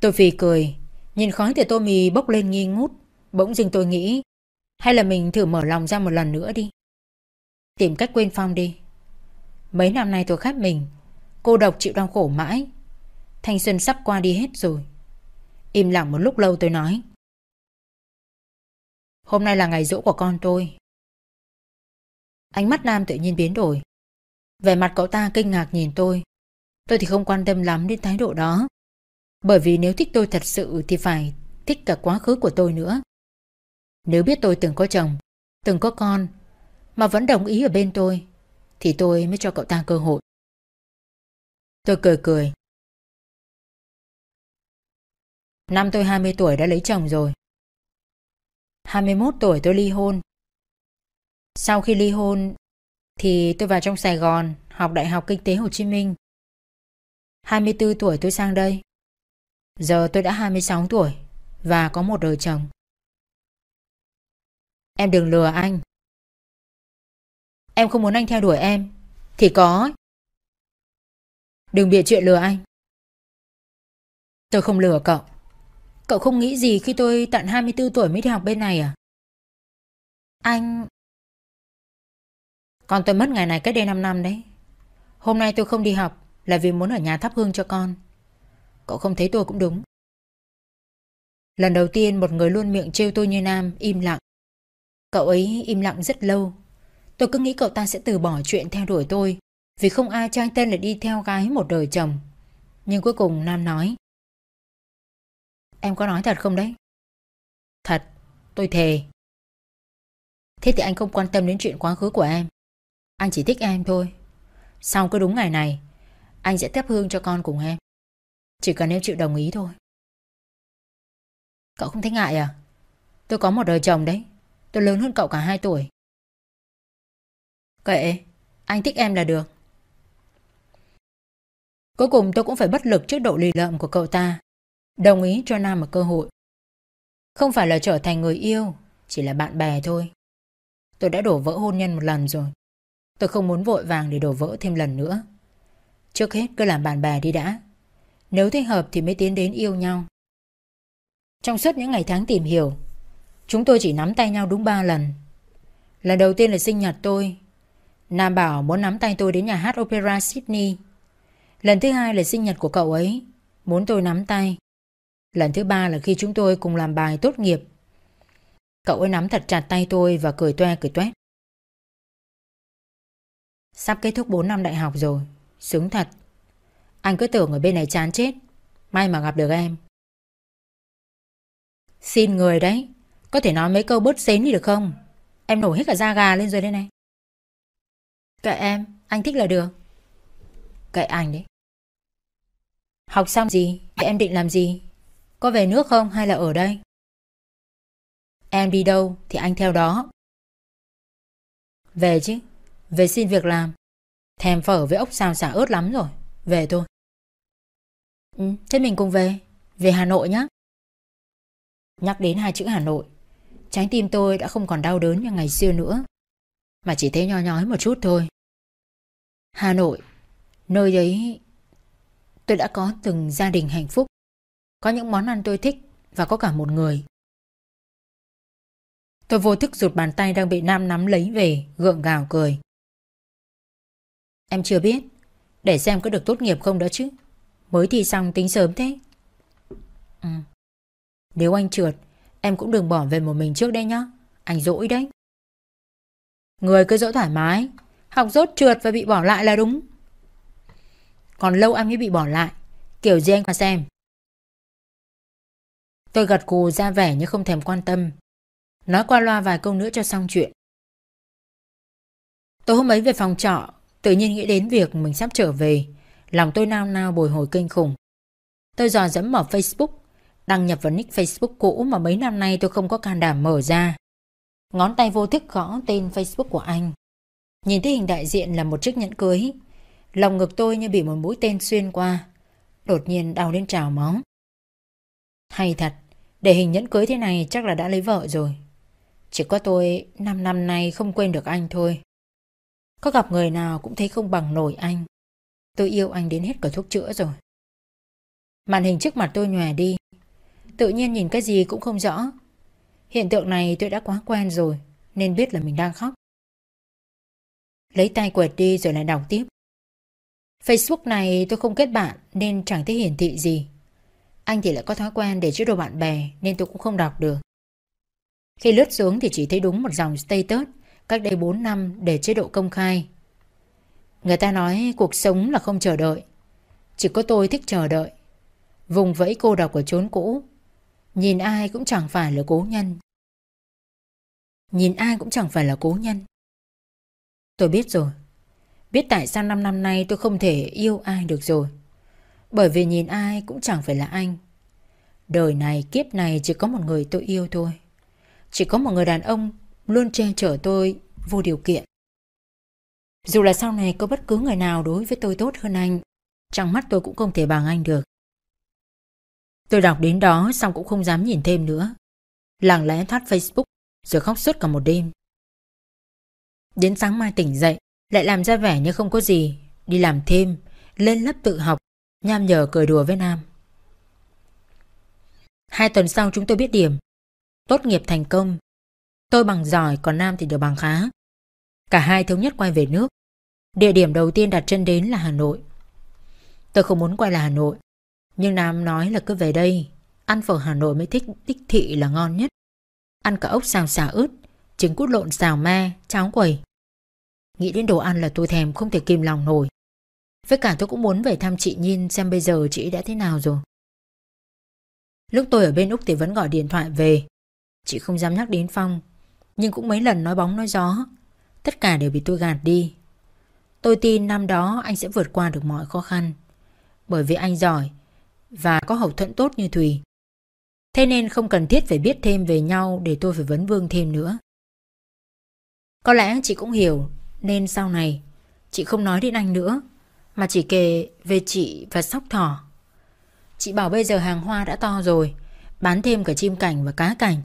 Tôi phì cười, Nhìn khói từ tô mì bốc lên nghi ngút, Bỗng dưng tôi nghĩ, Hay là mình thử mở lòng ra một lần nữa đi. Tìm cách quên Phong đi. Mấy năm nay tôi khát mình. Cô độc chịu đau khổ mãi. Thanh xuân sắp qua đi hết rồi. Im lặng một lúc lâu tôi nói. Hôm nay là ngày rỗ của con tôi. Ánh mắt Nam tự nhiên biến đổi. Vẻ mặt cậu ta kinh ngạc nhìn tôi. Tôi thì không quan tâm lắm đến thái độ đó. Bởi vì nếu thích tôi thật sự Thì phải thích cả quá khứ của tôi nữa. Nếu biết tôi từng có chồng, Từng có con mà vẫn đồng ý ở bên tôi, Thì tôi mới cho cậu ta cơ hội. Tôi cười cười. Năm tôi 20 tuổi đã lấy chồng rồi. 21 tuổi tôi ly hôn. Sau khi ly hôn, Thì tôi vào trong Sài Gòn Học Đại học Kinh tế Hồ Chí Minh. 24 tuổi tôi sang đây. Giờ tôi đã 26 tuổi Và có một đời chồng. Em đừng lừa anh. Em không muốn anh theo đuổi em Thì có Đừng bịa chuyện lừa anh Tôi không lừa cậu Cậu không nghĩ gì khi tôi tận 24 tuổi mới đi học bên này à? Anh... Con tôi mất ngày này cách đây 5 năm đấy. Hôm nay tôi không đi học là vì muốn ở nhà thắp hương cho con. Cậu không thấy tôi cũng đúng. Lần đầu tiên một người luôn miệng trêu tôi như Nam im lặng. Cậu ấy im lặng rất lâu. Tôi cứ nghĩ cậu ta sẽ từ bỏ chuyện theo đuổi tôi vì không ai cho anh tên lại đi theo gái một đời chồng. Nhưng cuối cùng Nam nói Em có nói thật không đấy? Thật, tôi thề. Thế thì anh không quan tâm đến chuyện quá khứ của em. Anh chỉ thích em thôi. Sau cứ đúng ngày này, anh sẽ thắp hương cho con cùng em. Chỉ cần em chịu đồng ý thôi. Cậu không thấy ngại à? Tôi có một đời chồng đấy. Tôi lớn hơn cậu cả 2 tuổi. Kệ, anh thích em là được. Cuối cùng tôi cũng phải bất lực trước độ lì lợm của cậu ta. Đồng ý cho Nam một cơ hội. Không phải là trở thành người yêu, chỉ là bạn bè thôi. Tôi đã đổ vỡ hôn nhân một lần rồi. Tôi không muốn vội vàng để đổ vỡ thêm lần nữa. Trước hết cứ làm bạn bè đi đã. Nếu thích hợp thì mới tiến đến yêu nhau. Trong suốt những ngày tháng tìm hiểu, chúng tôi chỉ nắm tay nhau đúng ba lần. Lần đầu tiên là sinh nhật tôi. Nam bảo muốn nắm tay tôi đến nhà hát Opera Sydney. Lần thứ hai là sinh nhật của cậu ấy, muốn tôi nắm tay. Lần thứ ba là khi chúng tôi cùng làm bài tốt nghiệp. Cậu ấy nắm thật chặt tay tôi và cười toe cười toét. Sắp kết thúc 4 năm đại học rồi, sướng thật. Anh cứ tưởng ở bên này chán chết, may mà gặp được em. Xin người đấy, có thể nói mấy câu bớt xến đi được không? Em nổi hết cả da gà lên rồi đây này. Kệ em, anh thích là được. Kệ anh đấy. Học xong gì? Em định làm gì? Có về nước không hay là ở đây? Em đi đâu thì anh theo đó. Về chứ. Về xin việc làm. Thèm phở với ốc xào xả ớt lắm rồi. Về thôi. Ừ, thế mình cùng về. Về Hà Nội nhé. Nhắc đến hai chữ Hà Nội. Trái tim tôi đã không còn đau đớn như ngày xưa nữa. Mà chỉ thấy nho nhói một chút thôi. Hà Nội, nơi ấy tôi đã có từng gia đình hạnh phúc. Có những món ăn tôi thích và có cả một người. Tôi vô thức rụt bàn tay đang bị Nam nắm lấy về, gượng gào cười. Em chưa biết, để xem có được tốt nghiệp không đó chứ. Mới thi xong tính sớm thế. Ừ. Nếu anh trượt, em cũng đừng bỏ về một mình trước đây nhá. Anh dỗi đấy. Người cứ dỗ thoải mái, học dốt trượt và bị bỏ lại là đúng. Còn lâu anh mới bị bỏ lại, kiểu gì anh mà xem. Tôi gật cù ra vẻ như không thèm quan tâm. Nói qua loa vài câu nữa cho xong chuyện. tối hôm ấy về phòng trọ, tự nhiên nghĩ đến việc mình sắp trở về. Lòng tôi nao nao bồi hồi kinh khủng. Tôi dò dẫm mở Facebook, đăng nhập vào nick Facebook cũ mà mấy năm nay tôi không có can đảm mở ra. Ngón tay vô thức gõ tên Facebook của anh. Nhìn thấy hình đại diện là một chiếc nhẫn cưới. Lòng ngực tôi như bị một mũi tên xuyên qua. Đột nhiên đau lên trào máu. Hay thật, để hình nhẫn cưới thế này chắc là đã lấy vợ rồi. Chỉ có tôi 5 năm nay không quên được anh thôi. Có gặp người nào cũng thấy không bằng nổi anh. Tôi yêu anh đến hết cả thuốc chữa rồi. Màn hình trước mặt tôi nhòe đi. Tự nhiên nhìn cái gì cũng không rõ. Hiện tượng này tôi đã quá quen rồi, nên biết là mình đang khóc. Lấy tay quẹt đi rồi lại đọc tiếp. Facebook này tôi không kết bạn nên chẳng thấy hiển thị gì. Anh thì lại có thói quen để chế độ bạn bè nên tôi cũng không đọc được. Khi lướt xuống thì chỉ thấy đúng một dòng status cách đây 4 năm để chế độ công khai. Người ta nói cuộc sống là không chờ đợi. Chỉ có tôi thích chờ đợi. Vùng vẫy cô độc của chốn cũ. Nhìn ai cũng chẳng phải là cố nhân. Nhìn ai cũng chẳng phải là cố nhân. Tôi biết rồi. Biết tại sao năm năm nay tôi không thể yêu ai được rồi. Bởi vì nhìn ai cũng chẳng phải là anh. Đời này kiếp này chỉ có một người tôi yêu thôi. Chỉ có một người đàn ông luôn che chở tôi vô điều kiện. Dù là sau này có bất cứ người nào đối với tôi tốt hơn anh, trong mắt tôi cũng không thể bằng anh được. Tôi đọc đến đó xong cũng không dám nhìn thêm nữa. Lặng lẽ thoát Facebook rồi khóc suốt cả một đêm. Đến sáng mai tỉnh dậy, lại làm ra vẻ như không có gì, đi làm thêm, lên lớp tự học, nham nhở cười đùa với Nam. Hai tuần sau chúng tôi biết điểm. Tốt nghiệp thành công. Tôi bằng giỏi còn Nam thì được bằng khá. Cả hai thống nhất quay về nước. Địa điểm đầu tiên đặt chân đến là Hà Nội. Tôi không muốn quay lại Hà Nội. Nhưng Nam nói là cứ về đây. Ăn phở Hà Nội mới thích đích thị là ngon nhất. Ăn cả ốc xào xả ướt, trứng cút lộn xào me, cháo quầy. Nghĩ đến đồ ăn là tôi thèm không thể kìm lòng nổi. Với cả tôi cũng muốn về thăm chị Nhiên xem bây giờ chị đã thế nào rồi. Lúc tôi ở bên Úc thì vẫn gọi điện thoại về. Chị không dám nhắc đến Phong, nhưng cũng mấy lần nói bóng nói gió. Tất cả đều bị tôi gạt đi. Tôi tin năm đó anh sẽ vượt qua được mọi khó khăn. Bởi vì anh giỏi và có hậu thuẫn tốt như Thùy. Thế nên không cần thiết phải biết thêm về nhau để tôi phải vấn vương thêm nữa. Có lẽ chị cũng hiểu nên sau này chị không nói đến anh nữa mà chỉ kể về chị và sóc thỏ. Chị bảo bây giờ hàng hoa đã to rồi, bán thêm cả chim cảnh và cá cảnh.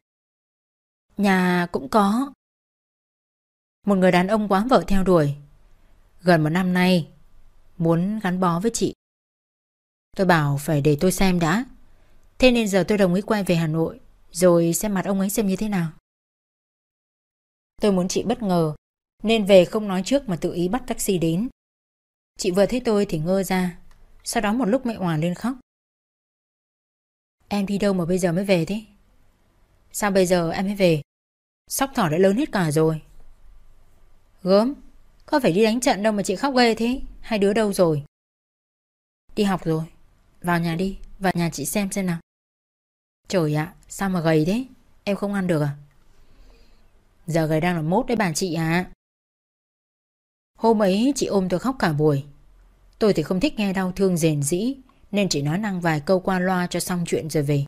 Nhà cũng có. Một người đàn ông quá vợ theo đuổi. Gần một năm nay, muốn gắn bó với chị. Tôi bảo phải để tôi xem đã. Thế nên giờ tôi đồng ý quay về Hà Nội, rồi xem mặt ông ấy xem như thế nào. Tôi muốn chị bất ngờ, nên về không nói trước mà tự ý bắt taxi đến. Chị vừa thấy tôi thì ngơ ra, sau đó một lúc mẹ hòa lên khóc. Em đi đâu mà bây giờ mới về thế? Sao bây giờ em mới về? Sóc thỏ đã lớn hết cả rồi. Gớm, có phải đi đánh trận đâu mà chị khóc ghê thế? Hai đứa đâu rồi? Đi học rồi. Vào nhà đi, vào nhà chị xem xem nào. Trời ạ, sao mà gầy thế? Em không ăn được à? Giờ gầy đang là mốt đấy bà chị à. Hôm ấy chị ôm tôi khóc cả buổi. Tôi thì không thích nghe đau thương rền rĩ, nên chỉ nói năng vài câu qua loa cho xong chuyện rồi về.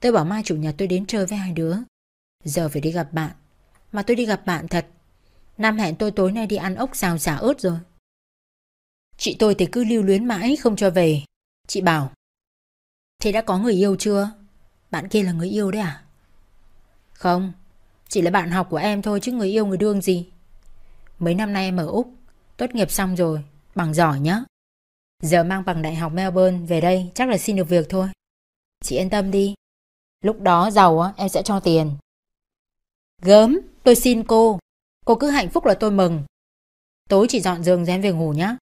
Tôi bảo mai chủ nhật tôi đến chơi với hai đứa. Giờ phải đi gặp bạn. Mà tôi đi gặp bạn thật. Nam hẹn tôi tối nay đi ăn ốc xào xả ớt rồi. Chị tôi thì cứ lưu luyến mãi không cho về. Chị bảo. Thế đã có người yêu chưa? Bạn kia là người yêu đấy à? Không, chỉ là bạn học của em thôi chứ người yêu người đương gì. Mấy năm nay em ở Úc, Tốt nghiệp xong rồi, bằng giỏi nhá. Giờ mang bằng đại học Melbourne về đây chắc là xin được việc thôi. Chị yên tâm đi. Lúc đó giàu á, em sẽ cho tiền. Gớm, tôi xin cô. Cô cứ hạnh phúc là tôi mừng. Tối chỉ dọn giường rồi em về ngủ nhá.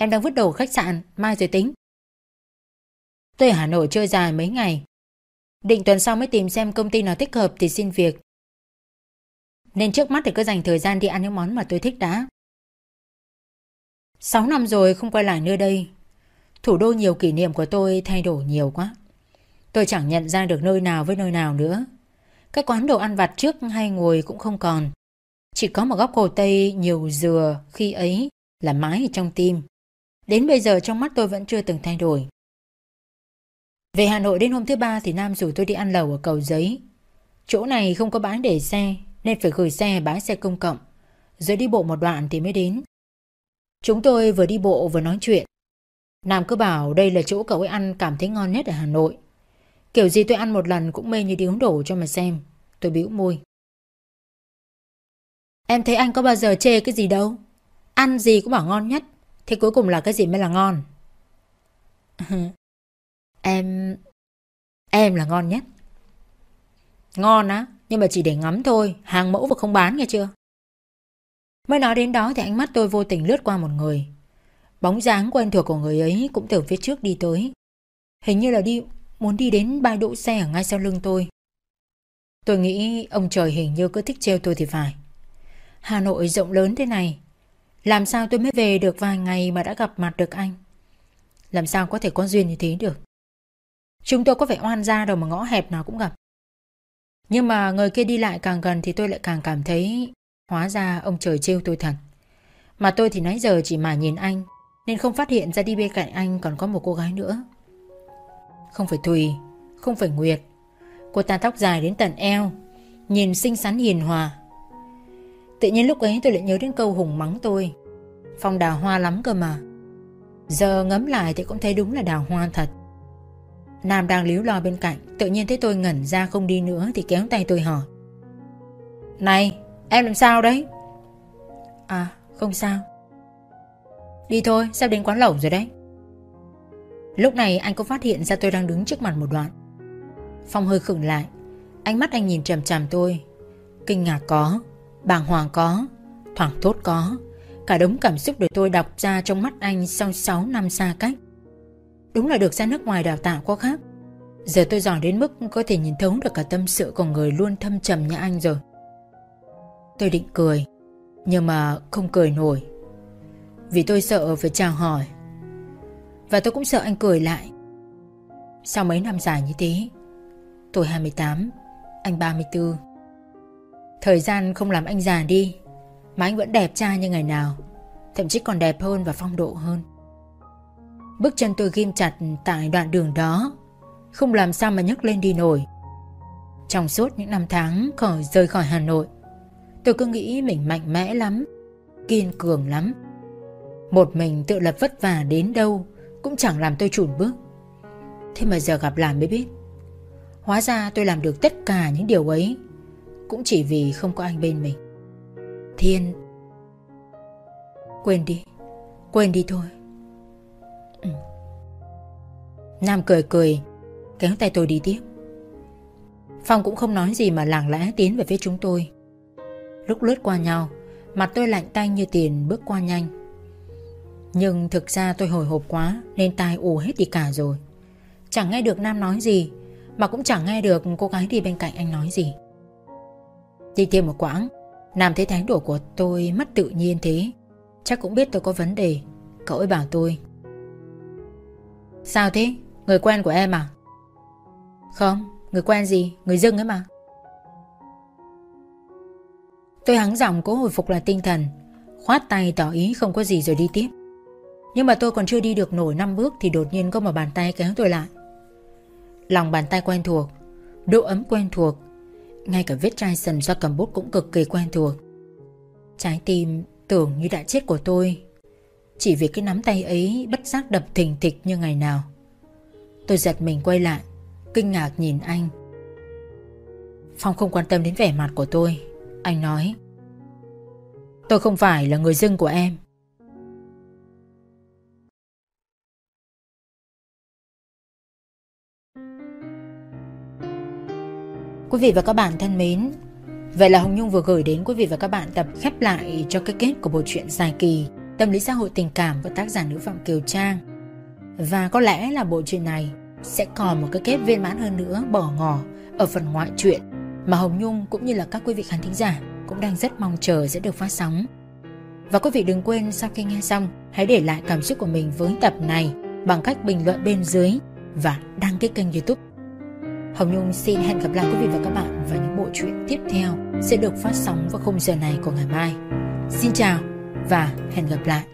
Em đang vứt đồ khách sạn, mai rồi tính. Tôi ở Hà Nội chơi dài mấy ngày. Định tuần sau mới tìm xem công ty nào thích hợp thì xin việc. Nên trước mắt thì cứ dành thời gian đi ăn những món mà tôi thích đã. 6 năm rồi không quay lại nơi đây. Thủ đô nhiều kỷ niệm của tôi thay đổi nhiều quá. Tôi chẳng nhận ra được nơi nào với nơi nào nữa. Các quán đồ ăn vặt trước hay ngồi cũng không còn. Chỉ có một góc hồ Tây nhiều dừa khi ấy là mãi ở trong tim. Đến bây giờ trong mắt tôi vẫn chưa từng thay đổi. Về Hà Nội đến hôm thứ ba thì Nam rủ tôi đi ăn lẩu ở cầu giấy. Chỗ này không có bãi để xe, nên phải gửi xe bãi xe công cộng. Rồi đi bộ một đoạn thì mới đến. Chúng tôi vừa đi bộ vừa nói chuyện. Nam cứ bảo đây là chỗ cậu ấy ăn cảm thấy ngon nhất ở Hà Nội. Kiểu gì tôi ăn một lần cũng mê như điếu đổ cho mà xem. Tôi bĩu môi. Em thấy anh có bao giờ chê cái gì đâu. Ăn gì cũng bảo ngon nhất. Thế cuối cùng là cái gì mới là ngon? em... Em là ngon nhất. Ngon á, nhưng mà chỉ để ngắm thôi, hàng mẫu và không bán nghe chưa? Mới nói đến đó thì ánh mắt tôi vô tình lướt qua một người. Bóng dáng quen thuộc của người ấy cũng từ phía trước đi tới. Hình như là đi muốn đi đến bãi đỗ xe ở ngay sau lưng tôi. Tôi nghĩ ông trời hình như cứ thích trêu tôi thì phải. Hà Nội rộng lớn thế này. Làm sao tôi mới về được vài ngày mà đã gặp mặt được anh? Làm sao có thể có duyên như thế được? Chúng tôi có phải oan ra đâu mà ngõ hẹp nào cũng gặp. Nhưng mà người kia đi lại càng gần thì tôi lại càng cảm thấy hóa ra ông trời trêu tôi thật. Mà tôi thì nãy giờ chỉ mà nhìn anh nên không phát hiện ra đi bên cạnh anh còn có một cô gái nữa. Không phải Thùy, không phải Nguyệt. Cô ta tóc dài đến tận eo, nhìn xinh xắn hiền hòa. Tự nhiên lúc ấy tôi lại nhớ đến câu Hùng mắng tôi. Phong đào hoa lắm cơ mà. Giờ ngấm lại thì cũng thấy đúng là đào hoa thật. Nam đang líu lo bên cạnh, tự nhiên thấy tôi ngẩn ra không đi nữa thì kéo tay tôi hỏi. Này, em làm sao đấy? À, không sao. Đi thôi, sắp đến quán lẩu rồi đấy. Lúc này anh có phát hiện ra tôi đang đứng trước mặt một đoạn. Phong hơi khựng lại, ánh mắt anh nhìn chằm chằm tôi. Kinh ngạc có, bàng hoàng có, thoảng thốt có. Cả đống cảm xúc để tôi đọc ra trong mắt anh sau 6 năm xa cách. Đúng là được ra nước ngoài đào tạo có khác. Giờ tôi giỏi đến mức có thể nhìn thấu được cả tâm sự của người luôn thâm trầm như anh rồi. Tôi định cười Nhưng mà không cười nổi. Vì tôi sợ phải chào hỏi. Và tôi cũng sợ anh cười lại. Sau mấy năm dài như thế Tôi 28 Anh 34 Thời gian không làm anh già đi, Mà anh vẫn đẹp trai như ngày nào, Thậm chí còn đẹp hơn và phong độ hơn. Bước chân tôi ghim chặt tại đoạn đường đó, Không làm sao mà nhấc lên đi nổi. Trong suốt những năm tháng khỏi rời khỏi Hà Nội, Tôi cứ nghĩ mình mạnh mẽ lắm, Kiên cường lắm. Một mình tự lập vất vả đến đâu Cũng chẳng làm tôi chùn bước. Thế mà giờ gặp lại mới biết. Hóa ra tôi làm được tất cả những điều ấy cũng chỉ vì không có anh bên mình. Thiên, Quên đi Quên đi thôi. Ừ. Nam cười cười, Kéo tay tôi đi tiếp. Phong cũng không nói gì mà lảng lẽ tiến về phía chúng tôi. Lúc lướt qua nhau, Mặt tôi lạnh tanh như tiền bước qua nhanh. Nhưng thực ra tôi hồi hộp quá, Nên tai ù hết đi cả rồi. Chẳng nghe được Nam nói gì, Mà cũng chẳng nghe được cô gái đi bên cạnh anh nói gì. Đi thêm một quãng Nam thấy thái độ của tôi mất tự nhiên thế. Chắc cũng biết tôi có vấn đề. Cậu ấy bảo tôi. Sao thế? Người quen của em à? Không, người quen gì? Người dưng ấy mà. Tôi hắng giọng cố hồi phục lại tinh thần. Khoát tay tỏ ý không có gì rồi đi tiếp. Nhưng mà tôi còn chưa đi được nổi năm bước Thì đột nhiên có một bàn tay kéo tôi lại. Lòng bàn tay quen thuộc Độ ấm quen thuộc ngay cả vết chai sần do cầm bút cũng cực kỳ quen thuộc. Trái tim tưởng như đã chết của tôi. Chỉ vì cái nắm tay ấy bất giác đập thình thịch như ngày nào. Tôi giật mình quay lại, Kinh ngạc nhìn anh. Phong không quan tâm đến vẻ mặt của tôi. Anh nói, Tôi không phải là người dưng của em. Quý vị và các bạn thân mến, Vậy là Hồng Nhung vừa gửi đến quý vị và các bạn tập khép lại cho cái kết của bộ truyện dài kỳ, Tâm lý xã hội tình cảm của tác giả nữ Phạm Kiều Trang Và có lẽ là bộ truyện này sẽ còn một cái kết viên mãn hơn nữa, bỏ ngỏ ở phần ngoại truyện mà Hồng Nhung cũng như là các quý vị khán thính giả cũng đang rất mong chờ sẽ được phát sóng. Và quý vị đừng quên, sau khi nghe xong, hãy để lại cảm xúc của mình với tập này bằng cách bình luận bên dưới và đăng ký kênh youtube. Hồng Nhung xin hẹn gặp lại quý vị và các bạn vào những bộ truyện tiếp theo sẽ được phát sóng vào khung giờ này của ngày mai. Xin chào và hẹn gặp lại.